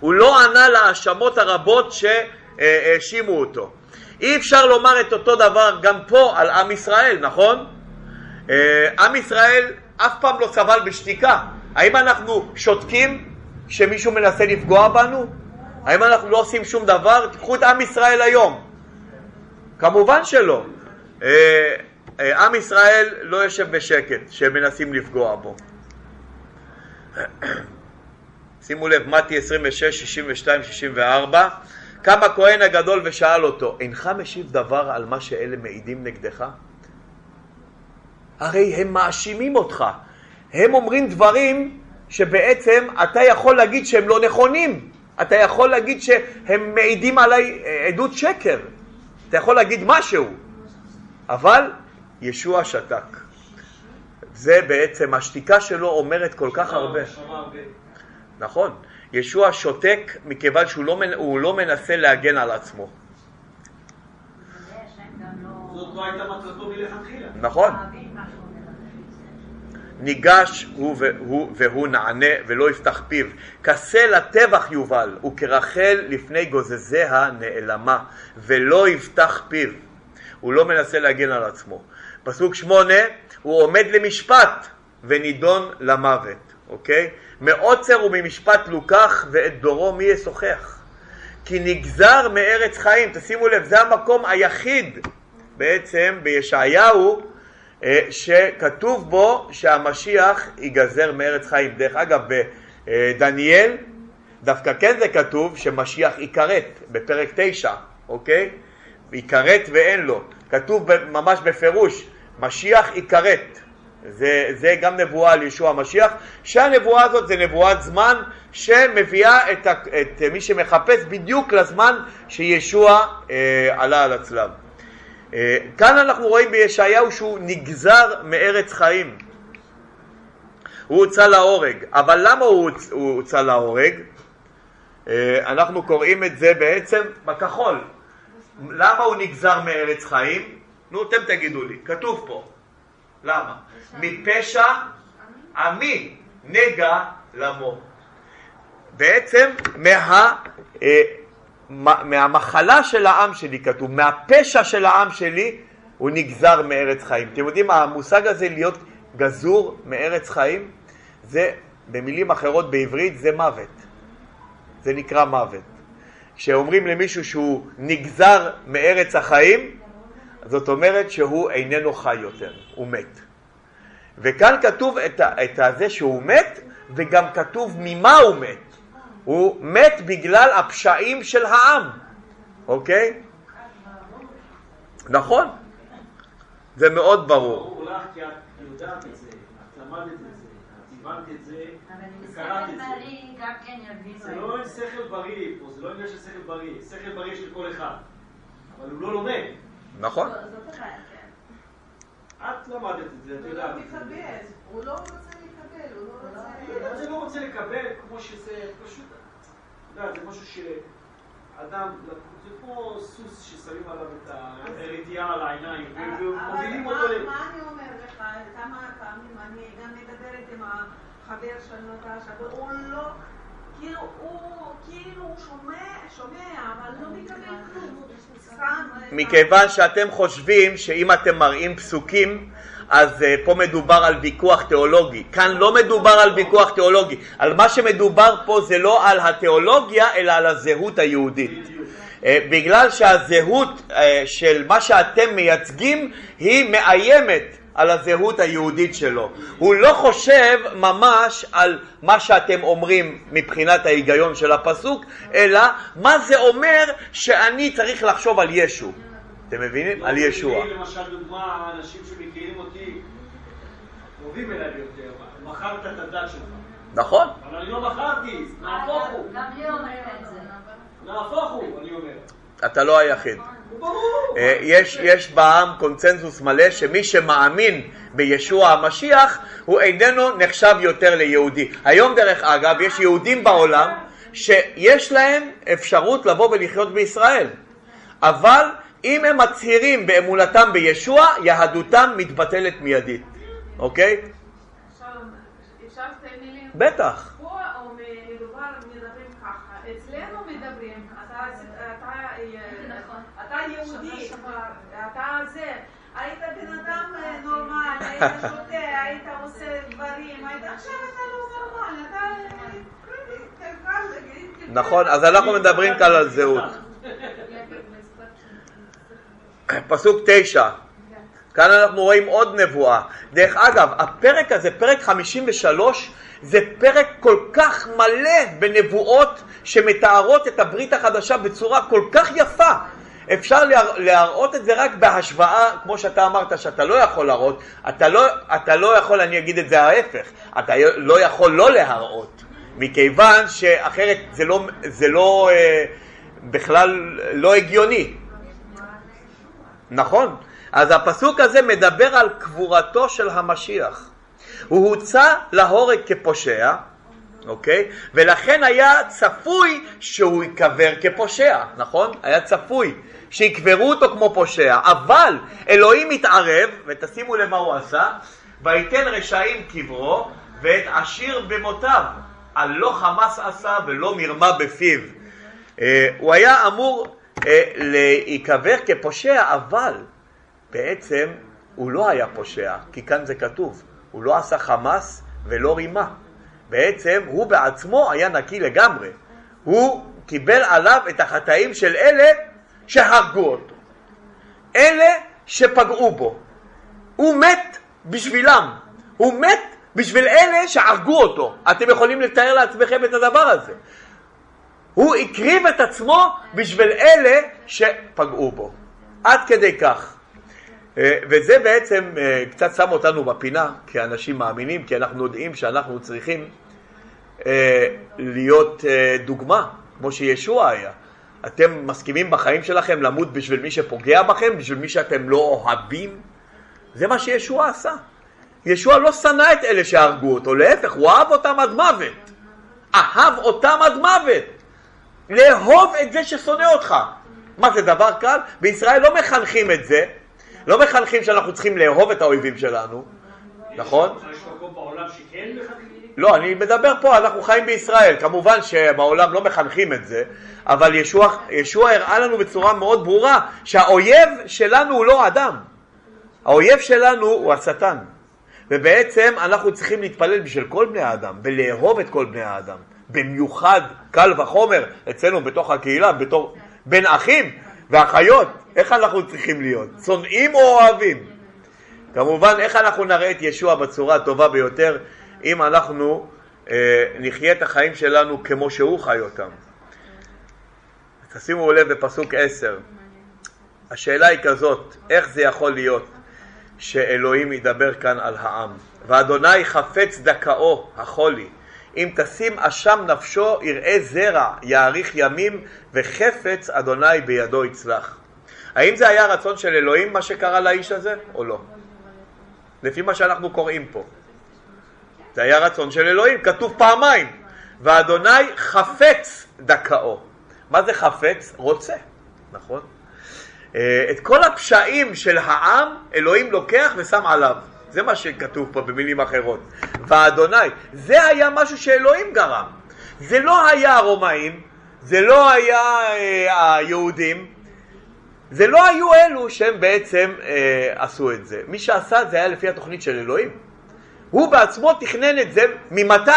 S1: הוא לא ענה להאשמות הרבות שהאשימו אותו. אי אפשר לומר את אותו דבר גם פה על עם ישראל, נכון? אה, עם ישראל אף פעם לא סבל בשתיקה. האם אנחנו שותקים כשמישהו מנסה לפגוע בנו? האם אנחנו לא עושים שום דבר? תיקחו את עם ישראל היום. כמובן שלא. אה, אה, עם ישראל לא יושב בשקט כשמנסים לפגוע בו. שימו לב, מתי 26, 62, 64 קם הכהן הגדול ושאל אותו, אינך משיב דבר על מה שאלה מעידים נגדך? הרי הם מאשימים אותך, הם אומרים דברים שבעצם אתה יכול להגיד שהם לא נכונים, אתה יכול להגיד שהם מעידים עליי אה, עדות שקר, אתה יכול להגיד משהו, אבל ישוע שתק. זה בעצם, השתיקה שלו אומרת כל כך הרבה. נכון. ישוע שותק מכיוון שהוא לא, לא מנסה להגן על עצמו.
S2: זאת לא הייתה מטרתו מלכתחילה.
S1: נכון. ניגש הוא והוא, והוא נענה ולא יפתח פיו. כסה לטבח יובל, וכרחל לפני גוזזיה נעלמה, ולא יפתח פיו. הוא לא מנסה להגן על עצמו. פסוק שמונה, הוא עומד למשפט ונידון למוות, אוקיי? מעוצר וממשפט לוקח ואת דורו מי ישוחח? כי נגזר מארץ חיים, תשימו לב, זה המקום היחיד בעצם בישעיהו שכתוב בו שהמשיח ייגזר מארץ חיים. דרך אגב, בדניאל דווקא כן זה כתוב שמשיח ייכרת בפרק תשע, אוקיי? ייכרת ואין לו. כתוב ממש בפירוש, משיח ייכרת. זה, זה גם נבואה על ישוע המשיח, שהנבואה הזאת זה נבואת זמן שמביאה את, את מי שמחפש בדיוק לזמן שישוע אה, עלה על הצלב. אה, כאן אנחנו רואים בישעיהו שהוא נגזר מארץ חיים. הוא הוצא להורג, אבל למה הוא, הוא הוצא להורג? אה, אנחנו קוראים את זה בעצם בכחול. למה הוא נגזר מארץ חיים? נו, אתם תגידו לי, כתוב פה. למה? מפשע עמי נגע למו. בעצם מה, אה, מהמחלה של העם שלי כתוב, מהפשע של העם שלי הוא נגזר מארץ חיים. אתם יודעים, המושג הזה להיות גזור מארץ חיים, זה במילים אחרות בעברית זה מוות. זה נקרא מוות. כשאומרים למישהו שהוא נגזר מארץ החיים, זאת אומרת שהוא איננו חי יותר, הוא מת. וכאן כתוב את, את זה שהוא מת, וגם כתוב ממה הוא מת. הוא מת בגלל הפשעים של העם, אוקיי? נכון, זה מאוד ברור.
S2: זה, זה, הבנת את זה, את זה. זה לא שכל בריא פה, זה לא עניין של שכל בריא, שכל בריא אחד, אבל הוא לא לומד.
S1: נכון.
S3: כן.
S2: את למדת את זה, את יודעת את זה.
S4: הוא לא רוצה לקבל, הוא לא רוצה...
S2: אני לא רוצה לקבל כמו שזה, פשוט, יודע, זה משהו ש... אדם, זה כמו סוס ששמים עליו את הרתיעה על העיניים,
S4: אבל
S2: ומובילים
S4: מה
S2: אותו ל...
S4: מה אני אומר לך, כמה פעמים אני גם מדברת עם החבר של נטשה, והוא לא, כאילו הוא, כאילו הוא שומע, שומע, אבל לא מקבל כלום, הוא סתם... אה,
S1: מכיוון שאתם חושבים שאם אתם מראים פסוקים אז uh, פה מדובר על ויכוח תיאולוגי. כאן לא מדובר על ויכוח תיאולוגי. על מה שמדובר פה זה לא על התיאולוגיה אלא על הזהות היהודית. Uh, בגלל שהזהות uh, של מה שאתם מייצגים היא מאיימת על הזהות היהודית שלו. הוא לא חושב ממש על מה שאתם אומרים מבחינת ההיגיון של הפסוק, אלא מה זה אומר שאני צריך לחשוב על ישו. אתם מבינים? על ישוע.
S2: למשל דוגמה, האנשים שמכירים אותי, קרובים אליי יותר, מכרת את הדת שלך.
S1: נכון.
S2: אבל אני לא מכרתי, נהפוך הוא.
S3: גם היא אומרת את זה.
S2: נהפוך הוא, אני אומר.
S1: אתה לא היחיד.
S2: ברור.
S1: אה, יש, יש בעם קונצנזוס מלא שמי שמאמין בישוע המשיח הוא איננו נחשב יותר ליהודי. היום דרך אגב יש יהודים בעולם שיש להם אפשרות לבוא ולחיות בישראל אבל אם הם מצהירים באמונתם בישוע יהדותם מתבטלת מיידית, אוקיי? בטח.
S3: נכון,
S1: אז אנחנו מדברים כאן על זהות. פסוק תשע, כאן אנחנו רואים עוד נבואה. דרך אגב, הפרק הזה, פרק 53, זה פרק כל כך מלא בנבואות שמתארות את הברית החדשה בצורה כל כך יפה. אפשר להר- להראות את זה רק בהשוואה, כמו שאתה אמרת, שאתה לא יכול להראות, אתה לא, אתה לא יכול, אני אגיד את זה ההפך, אתה לא יכול לא להראות, מכיוון שאחרת זה לא, זה לא אה, בכלל לא הגיוני. נכון. אז הפסוק הזה מדבר על קבורתו של המשיח. הוא הוצא להורג כפושע, אוקיי? ולכן היה צפוי שהוא ייקבר כפושע, נכון? היה צפוי שיקברו אותו כמו פושע, אבל אלוהים התערב, ותשימו לב מה הוא עשה, ויתן רשעים קברו ואת עשיר במותיו, על לא חמס עשה ולא מרמה בפיו. אה, הוא היה אמור להיקבר כפושע, אבל בעצם הוא לא היה פושע, כי כאן זה כתוב, הוא לא עשה חמאס ולא רימה. בעצם הוא בעצמו היה נקי לגמרי. הוא קיבל עליו את החטאים של אלה שהרגו אותו. אלה שפגעו בו. הוא מת בשבילם. הוא מת בשביל אלה שהרגו אותו. אתם יכולים לתאר לעצמכם את הדבר הזה. הוא הקריב את עצמו בשביל אלה שפגעו בו. עד כדי כך. אה, וזה בעצם אה, קצת שם אותנו בפינה כאנשים מאמינים, כי אנחנו יודעים שאנחנו צריכים אה, להיות דוגמה, כמו שישוע היה. אתם מסכימים בחיים שלכם למות בשביל מי שפוגע בכם, בשביל מי שאתם לא אוהבים? זה מה שישוע עשה. ישוע לא שנא את אלה שהרגו אותו, להפך, הוא אהב אותם עד מוות. אהב אותם עד מוות. לאהוב את זה ששונא אותך. מה זה דבר קל? בישראל לא מחנכים את זה, לא מחנכים שאנחנו צריכים לאהוב את האויבים שלנו, נכון? לא, אני מדבר פה, אנחנו חיים בישראל, כמובן שבעולם לא מחנכים את זה, אבל ישוע, ישוע הראה לנו בצורה מאוד ברורה שהאויב שלנו הוא לא אדם, האויב שלנו הוא השטן, ובעצם אנחנו צריכים להתפלל בשביל כל בני האדם ולאהוב את כל בני האדם, במיוחד קל וחומר אצלנו בתוך הקהילה, בתור בין אחים ואחיות, איך אנחנו צריכים להיות, שונאים או אוהבים? כמובן, איך אנחנו נראה את ישוע בצורה הטובה ביותר אם אנחנו אה, נחיה את החיים שלנו כמו שהוא חי אותם. תשימו לב בפסוק עשר, השאלה היא כזאת, איך זה יכול להיות שאלוהים ידבר כאן על העם? ואדוני חפץ דכאו החולי, אם תשים אשם נפשו יראה זרע, יאריך ימים, וחפץ אדוני בידו יצלח. האם זה היה רצון של אלוהים מה שקרה לאיש הזה, או לא? לפי מה שאנחנו קוראים פה. זה היה רצון של אלוהים, כתוב פעמיים, ואדוני חפץ דכאו. מה זה חפץ? רוצה, נכון? אה, את כל הפשעים של העם, אלוהים לוקח ושם עליו. זה מה שכתוב פה במילים אחרות. ואדוני, זה היה משהו שאלוהים גרם. זה לא היה הרומאים, זה לא היה אה, היהודים, זה לא היו אלו שהם בעצם אה, עשו את זה. מי שעשה את זה היה לפי התוכנית של אלוהים. הוא בעצמו תכנן את זה ממתי?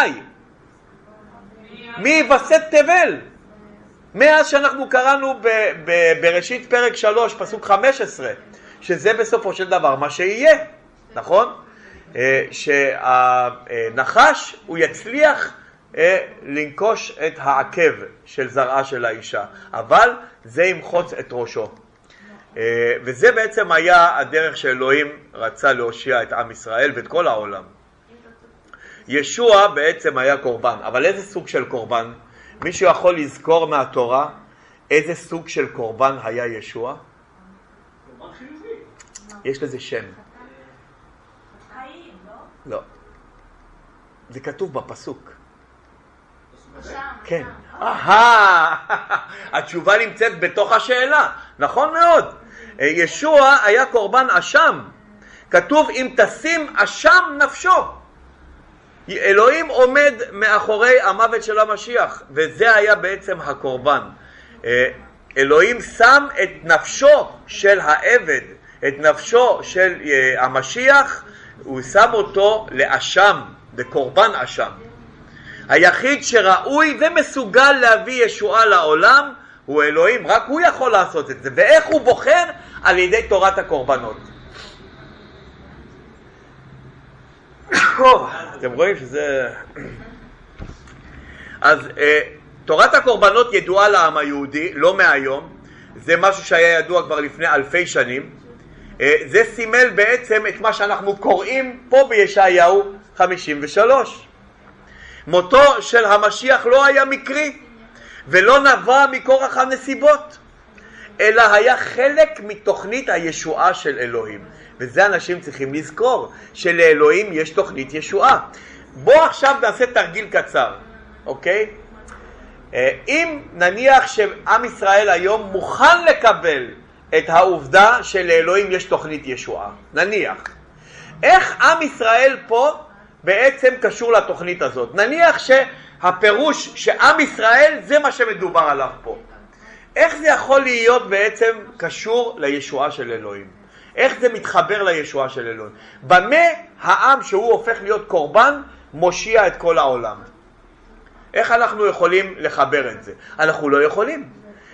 S1: מווסת תבל. מאז שאנחנו קראנו ב, ב, בראשית פרק 3, פסוק 15, שזה בסופו של דבר מה שיהיה, נכון? אה, שהנחש הוא יצליח אה, לנקוש את העקב של זרעה של האישה, אבל זה ימחוץ את ראשו. אה, וזה בעצם היה הדרך שאלוהים רצה להושיע את עם ישראל ואת כל העולם. ישוע בעצם היה קורבן, אבל איזה סוג של קורבן? מישהו יכול לזכור מהתורה איזה סוג של קורבן היה ישוע?
S2: קורבן חיובי.
S1: יש לזה שם.
S4: לא?
S1: זה כתוב בפסוק. כן. אהה, התשובה נמצאת בתוך השאלה, נכון מאוד. אה, ישוע היה קורבן אשם. כתוב אם תשים אשם נפשו. אלוהים עומד מאחורי המוות של המשיח, וזה היה בעצם הקורבן. אה, אלוהים שם את נפשו של העבד, את נפשו של אה, המשיח, הוא שם אותו לאשם, בקורבן אשם. היחיד שראוי ומסוגל להביא ישועה לעולם הוא אלוהים, רק הוא יכול לעשות את זה. ואיך הוא בוחר? על ידי תורת הקורבנות. אתם רואים שזה... אז אה, תורת הקורבנות ידועה לעם היהודי, לא מהיום, זה משהו שהיה ידוע כבר לפני אלפי שנים. אה, זה סימל בעצם את מה שאנחנו קוראים פה בישעיהו 53. מותו של המשיח לא היה מקרי ולא נבע מכורח הנסיבות, אלא היה חלק מתוכנית הישועה של אלוהים. וזה אנשים צריכים לזכור, שלאלוהים יש תוכנית ישועה. בואו עכשיו נעשה תרגיל קצר, אוקיי? אה, אם נניח שעם ישראל היום מוכן לקבל את העובדה שלאלוהים יש תוכנית ישועה, נניח, איך עם ישראל פה בעצם קשור לתוכנית הזאת? נניח שהפירוש שעם ישראל זה מה שמדובר עליו פה. איך זה יכול להיות בעצם קשור לישועה של אלוהים? איך זה מתחבר לישועה של אלוהים? במה העם שהוא הופך להיות קורבן מושיע את כל העולם? איך אנחנו יכולים לחבר את זה? אנחנו לא יכולים.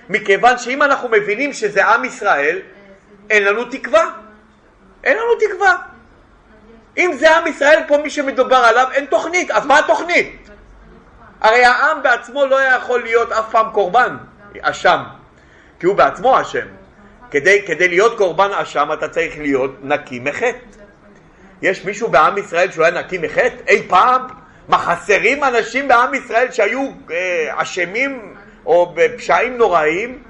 S1: מכיוון שאם אנחנו מבינים שזה עם ישראל, אין לנו תקווה. אין לנו תקווה. אם זה עם ישראל פה מי שמדובר עליו, אין תוכנית. אז מה התוכנית? הרי העם בעצמו לא יכול להיות אף פעם קורבן, אשם, כי הוא בעצמו אשם. כדי, כדי להיות קורבן אשם אתה צריך להיות נקי מחטא. יש מישהו בעם ישראל שהוא היה נקי מחטא? אי פעם? מה חסרים אנשים בעם ישראל שהיו אה, אשמים או בפשעים נוראיים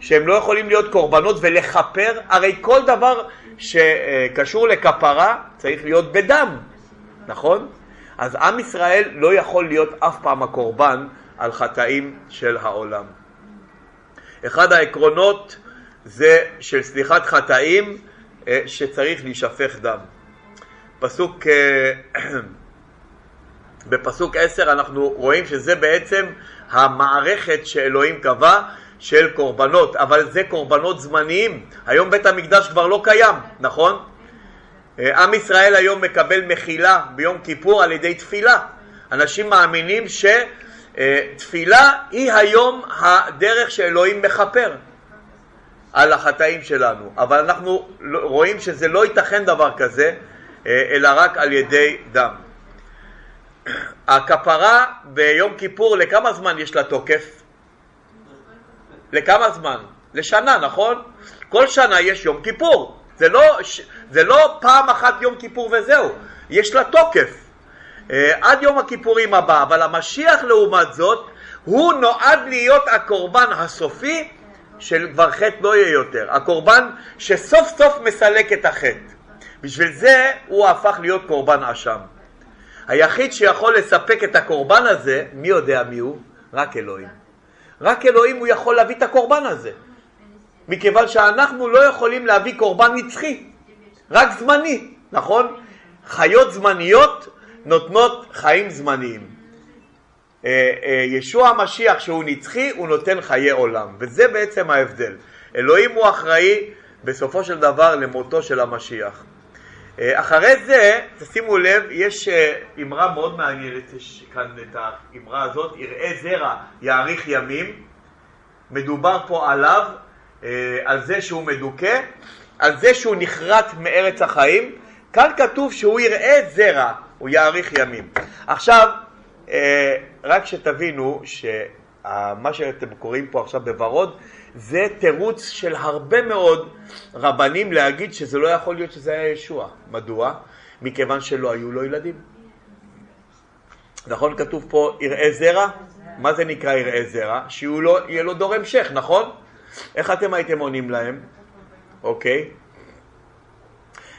S1: שהם לא יכולים להיות קורבנות ולכפר? הרי כל דבר שקשור לכפרה צריך להיות בדם, נכון? אז עם ישראל לא יכול להיות אף פעם הקורבן על חטאים של העולם. אחד העקרונות זה של סליחת חטאים אה, שצריך להישפך דם. פסוק, אה, בפסוק עשר אנחנו רואים שזה בעצם המערכת שאלוהים קבע של קורבנות, אבל זה קורבנות זמניים. היום בית המקדש כבר לא קיים, נכון? אה, עם ישראל היום מקבל מחילה ביום כיפור על ידי תפילה. אנשים מאמינים שתפילה היא היום הדרך שאלוהים מכפר. על החטאים שלנו, אבל אנחנו רואים שזה לא ייתכן דבר כזה, אה, אלא רק על ידי דם. הכפרה ביום כיפור, לכמה זמן יש לה תוקף? לכמה זמן? לשנה, נכון? כל שנה יש יום כיפור. זה לא, זה לא פעם אחת יום כיפור וזהו, יש לה תוקף. אה, עד יום הכיפורים הבא, אבל המשיח לעומת זאת, הוא נועד להיות הקורבן הסופי של כבר חטא לא יהיה יותר. הקורבן שסוף סוף מסלק את החטא. בשביל זה הוא הפך להיות קורבן אשם. היחיד שיכול לספק את הקורבן הזה, מי יודע מי הוא? רק אלוהים. רק אלוהים הוא יכול להביא את הקורבן הזה. מכיוון שאנחנו לא יכולים להביא קורבן נצחי, רק זמני, נכון? חיות זמניות נותנות חיים זמניים. אה, אה, ישוע המשיח שהוא נצחי הוא נותן חיי עולם וזה בעצם ההבדל. אלוהים הוא אחראי בסופו של דבר למותו של המשיח. אה, אחרי זה, תשימו לב, יש אמרה מאוד מעניינת, יש כאן את האמרה הזאת, יראה זרע יאריך ימים, מדובר פה עליו, על זה שהוא מדוכא, על זה שהוא נחרט מארץ החיים, כאן כתוב שהוא יראה זרע, הוא יאריך ימים. עכשיו, אה, רק שתבינו שמה שאתם קוראים פה עכשיו בוורוד זה תירוץ של הרבה מאוד רבנים להגיד שזה לא יכול להיות שזה היה ישוע. מדוע? מכיוון שלא היו לו ילדים. נכון? כתוב פה יראה זרע? מה זה נקרא יראה זרע? שיהיה לו, לו דור המשך, נכון? איך אתם הייתם עונים להם? אוקיי.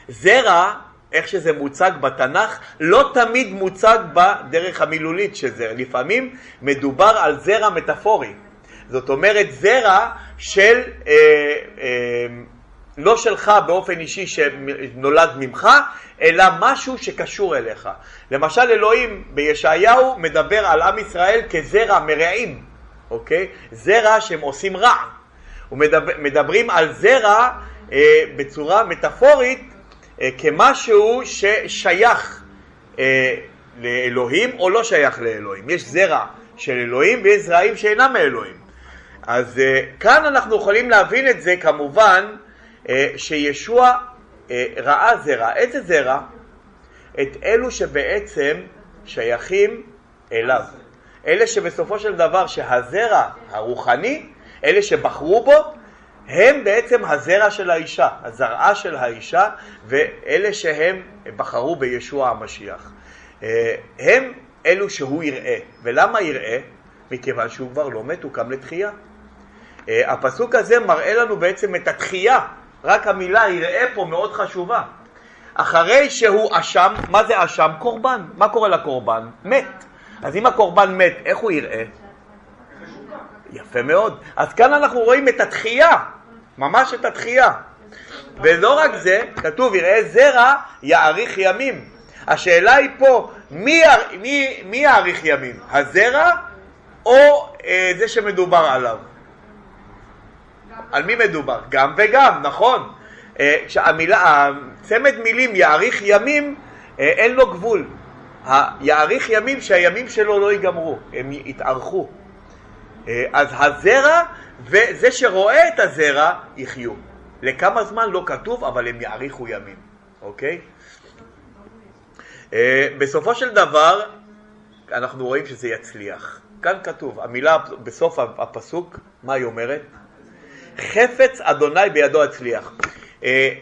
S1: זרע איך שזה מוצג בתנ"ך, לא תמיד מוצג בדרך המילולית של זרע. לפעמים מדובר על זרע מטאפורי. זאת אומרת, זרע של, אה, אה, לא שלך באופן אישי שנולד ממך, אלא משהו שקשור אליך. למשל, אלוהים בישעיהו מדבר על עם ישראל כזרע מרעים, אוקיי? זרע שהם עושים רע. ומדברים על זרע אה, בצורה מטאפורית אה, כמשהו ששייך אה, לאלוהים או לא שייך לאלוהים. יש זרע של אלוהים ויש זרעים שאינם מאלוהים. אז אה, כאן אנחנו יכולים להבין את זה כמובן שישוע ראה זרע. איזה זרע? את אלו שבעצם שייכים אליו. אלה שבסופו של דבר שהזרע הרוחני, אלה שבחרו בו, הם בעצם הזרע של האישה, הזרעה של האישה, ואלה שהם בחרו בישוע המשיח. אה, הם אלו שהוא יראה. ולמה יראה? מכיוון שהוא כבר לא מת, הוא קם לתחייה. אה, הפסוק הזה מראה לנו בעצם את התחייה, רק המילה יראה פה מאוד חשובה. אחרי שהוא אשם, מה זה אשם? קורבן. מה קורה לקורבן? מת. אז אם הקורבן מת, איך הוא יראה? יפה מאוד. אז כאן אנחנו רואים את התחייה, ממש את התחייה. ולא רק זה, כתוב יראה זרע יאריך ימים. השאלה היא פה, מי, מי, מי יאריך ימים? הזרע או אה, זה שמדובר עליו? על מי מדובר? גם וגם, נכון. אה, צמד מילים יאריך ימים, אה, אין לו גבול. יאריך ימים שהימים שלו לא ייגמרו, הם יתארכו. אה, אז הזרע וזה שרואה את הזרע יחיו. לכמה זמן לא כתוב, אבל הם יאריכו ימים, אוקיי? בסופו של דבר, אנחנו רואים שזה יצליח. כאן כתוב, המילה בסוף הפסוק, מה היא אומרת? חפץ אדוני בידו יצליח. אה,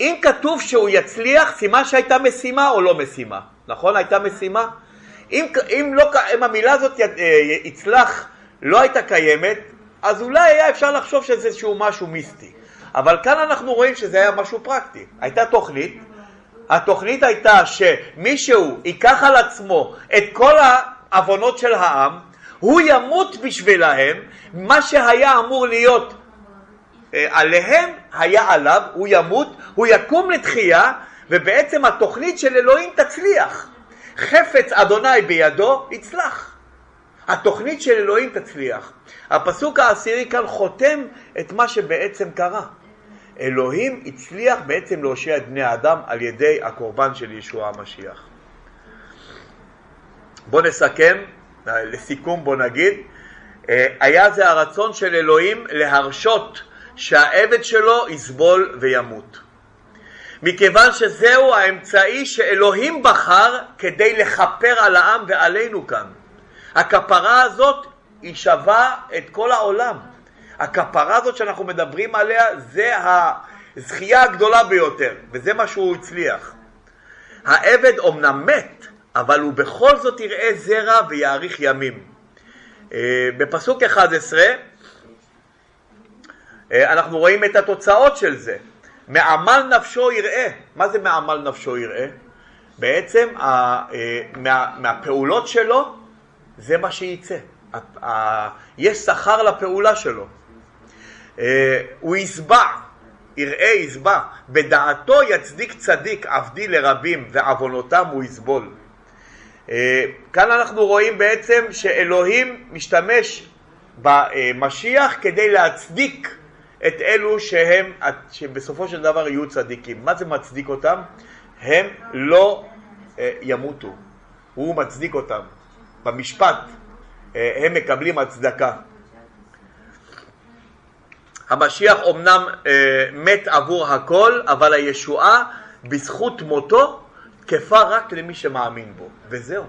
S1: אם כתוב שהוא יצליח, סימן שהייתה משימה או לא משימה, נכון? הייתה משימה? אם, אם, לא, אם המילה הזאת יצלח לא הייתה קיימת, אז אולי היה אפשר לחשוב שזה איזשהו משהו מיסטי. אבל כאן אנחנו רואים שזה היה משהו פרקטי. הייתה תוכנית, התוכנית הייתה שמישהו ייקח על עצמו את כל העוונות של העם, הוא ימות בשבילהם, מה שהיה אמור להיות אה, עליהם היה עליו, הוא ימות, הוא יקום לתחייה, ובעצם התוכנית של אלוהים תצליח. חפץ אדוני בידו יצלח. התוכנית של אלוהים תצליח. הפסוק העשירי כאן חותם את מה שבעצם קרה. אלוהים הצליח בעצם להושיע את בני האדם על ידי הקורבן של ישוע המשיח. בואו נסכם, לסיכום בואו נגיד, אה, היה זה הרצון של אלוהים להרשות שהעבד שלו יסבול וימות. מכיוון שזהו האמצעי שאלוהים בחר כדי לכפר על העם ועלינו כאן. הכפרה הזאת היא שווה את כל העולם. הכפרה הזאת שאנחנו מדברים עליה זה הזכייה הגדולה ביותר, וזה מה שהוא הצליח. העבד אומנם מת, אבל הוא בכל זאת יראה זרע ויאריך ימים. אה, בפסוק 11 אה, אנחנו רואים את התוצאות של זה. מעמל נפשו יראה. מה זה מעמל נפשו יראה? בעצם אה, מה, מהפעולות שלו זה מה שייצא. יש שכר לפעולה שלו. אה, הוא ישבע, יראה ישבע, בדעתו יצדיק צדיק עבדי לרבים ועוונותם הוא יסבול. אה, כאן אנחנו רואים בעצם שאלוהים משתמש במשיח כדי להצדיק את אלו שהם, שבסופו של דבר יהיו צדיקים. מה זה מצדיק אותם? הם לא אה, ימותו, הוא מצדיק אותם. במשפט אה, הם מקבלים הצדקה. המשיח אומנם אה, מת עבור הכל, אבל הישועה בזכות מותו תקפה רק למי שמאמין בו, וזהו.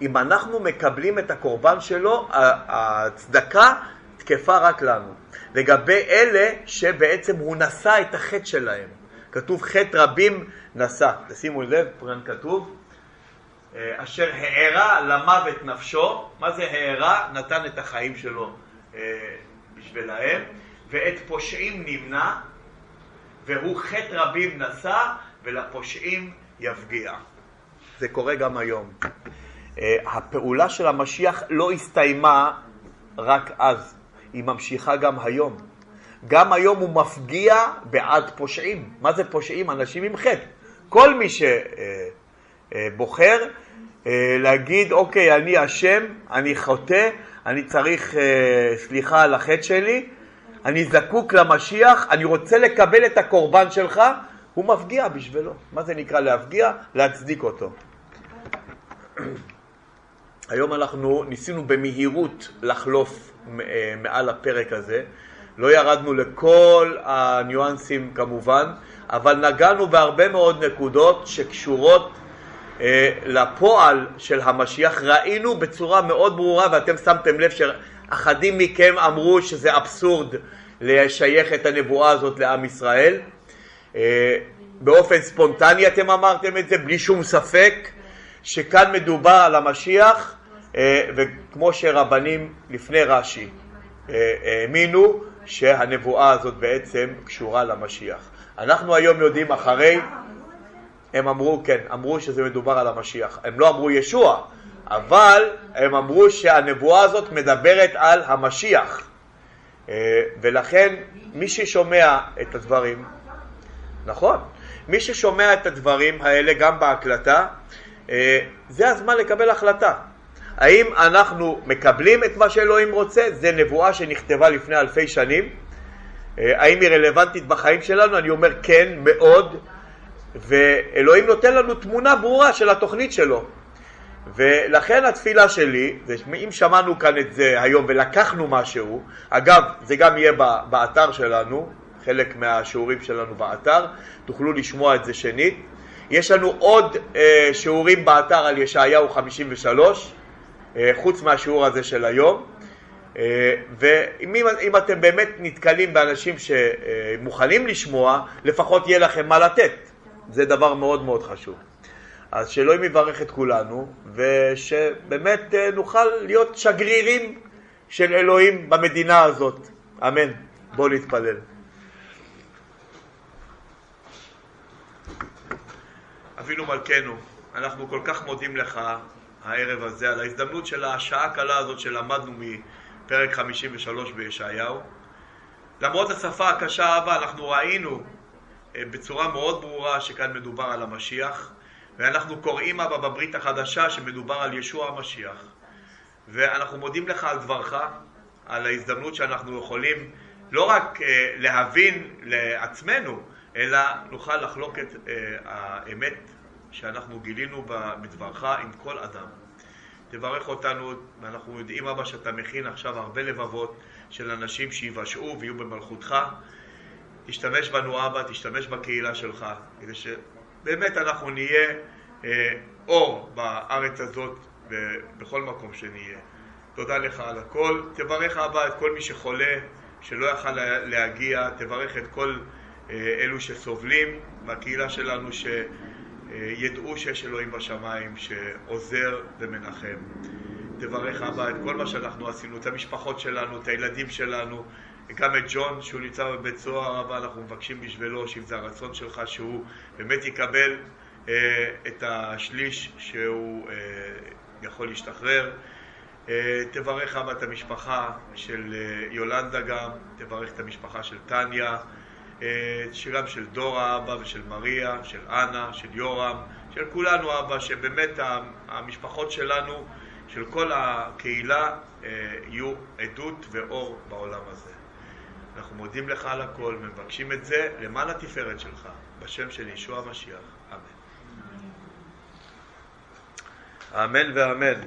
S1: אם אנחנו מקבלים את הקורבן שלו, הצדקה תקפה רק לנו. לגבי אלה שבעצם הוא נשא את החטא שלהם. כתוב חטא רבים נשא. תשימו לב, כאן כתוב, אה, אשר הערה למוות נפשו, מה זה הערה? נתן את החיים שלו אה, בשבילהם, ואת פושעים נמנע, והוא חטא רבים נשא, ולפושעים יפגיע. זה קורה גם היום. אה, הפעולה של המשיח לא הסתיימה רק אז, היא ממשיכה גם היום. גם היום הוא מפגיע בעד פושעים. מה זה פושעים? אנשים עם חטא. כל מי שבוחר להגיד, אוקיי, אני אשם, אני חוטא, אני צריך סליחה על החטא שלי, אני זקוק למשיח, אני רוצה לקבל את הקורבן שלך, הוא מפגיע בשבילו. מה זה נקרא להפגיע? להצדיק אותו. היום אנחנו ניסינו במהירות לחלוף מעל הפרק הזה. לא ירדנו לכל הניואנסים כמובן, אבל נגענו בהרבה מאוד נקודות שקשורות אה, לפועל של המשיח. ראינו בצורה מאוד ברורה, ואתם שמתם לב שאחדים מכם אמרו שזה אבסורד לשייך את הנבואה הזאת לעם ישראל. אה, באופן ספונטני אתם אמרתם את זה, בלי שום ספק, שכאן מדובר על המשיח, וכמו שרבנים לפני רש"י האמינו, שהנבואה הזאת בעצם קשורה למשיח. אנחנו היום יודעים אחרי, הם אמרו, כן, אמרו שזה מדובר על המשיח. הם לא אמרו ישוע, אבל הם אמרו שהנבואה הזאת מדברת על המשיח. ולכן מי ששומע את הדברים, נכון, מי ששומע את הדברים האלה גם בהקלטה, זה הזמן לקבל החלטה. האם אנחנו מקבלים את מה שאלוהים רוצה? זה נבואה שנכתבה לפני אלפי שנים. האם היא רלוונטית בחיים שלנו? אני אומר כן, מאוד. ואלוהים נותן לנו תמונה ברורה של התוכנית שלו. ולכן התפילה שלי, אם שמענו כאן את זה היום ולקחנו משהו, אגב, זה גם יהיה באתר שלנו, חלק מהשיעורים שלנו באתר, תוכלו לשמוע את זה שנית. יש לנו עוד אה, שיעורים באתר על ישעיהו 53, חוץ מהשיעור הזה של היום. ואם אתם באמת נתקלים באנשים שמוכנים לשמוע, לפחות יהיה לכם מה לתת. זה דבר מאוד מאוד חשוב. אז שאלוהים יברך את כולנו, ושבאמת נוכל להיות שגרירים של אלוהים במדינה הזאת. אמן. בואו נתפלל. אבינו מלכנו, אנחנו כל כך מודים לך הערב הזה, על ההזדמנות של השעה הקלה הזאת שלמדנו מפרק 53 בישעיהו. למרות השפה הקשה הבאה, אנחנו ראינו בצורה מאוד ברורה שכאן מדובר על המשיח, ואנחנו קוראים אבא בברית החדשה שמדובר על ישוע המשיח. ואנחנו מודים לך על דברך, על ההזדמנות שאנחנו יכולים לא רק להבין לעצמנו, אלא נוכל לחלוק את האמת שאנחנו גילינו בדברך עם כל אדם. תברך אותנו, ואנחנו יודעים, אבא, שאתה מכין עכשיו הרבה לבבות של אנשים שיבשעו ויהיו במלכותך. תשתמש בנו, אבא, תשתמש בקהילה שלך, כדי שבאמת אנחנו נהיה אה, אור בארץ הזאת ובכל מקום שנהיה. תודה לך על הכל. תברך, אבא, את כל מי שחולה, שלא יכל להגיע. תברך את כל אה, אלו שסובלים בקהילה שלנו, ש... ידעו שיש אלוהים בשמיים שעוזר ומנחם. תברך אבא את כל מה שאנחנו עשינו, את המשפחות שלנו, את הילדים שלנו, גם את ג'ון שהוא נמצא בבית סוהר, אבא, אנחנו מבקשים בשבילו, שאם זה הרצון שלך, שהוא באמת יקבל אה, את השליש שהוא אה, יכול להשתחרר. אה, תברך אבא את המשפחה של אה, יולנדה גם, תברך את המשפחה של טניה, אה, שגם של דורה אבא ושל מריה, של אנה, של יורם, של כולנו אבא, שבאמת המשפחות שלנו, של כל הקהילה, אה, יהיו עדות ואור בעולם הזה. אנחנו מודים לך על הכל, מבקשים את זה למען התפארת שלך, בשם של ישוע המשיח. אמן. אמן ואמן.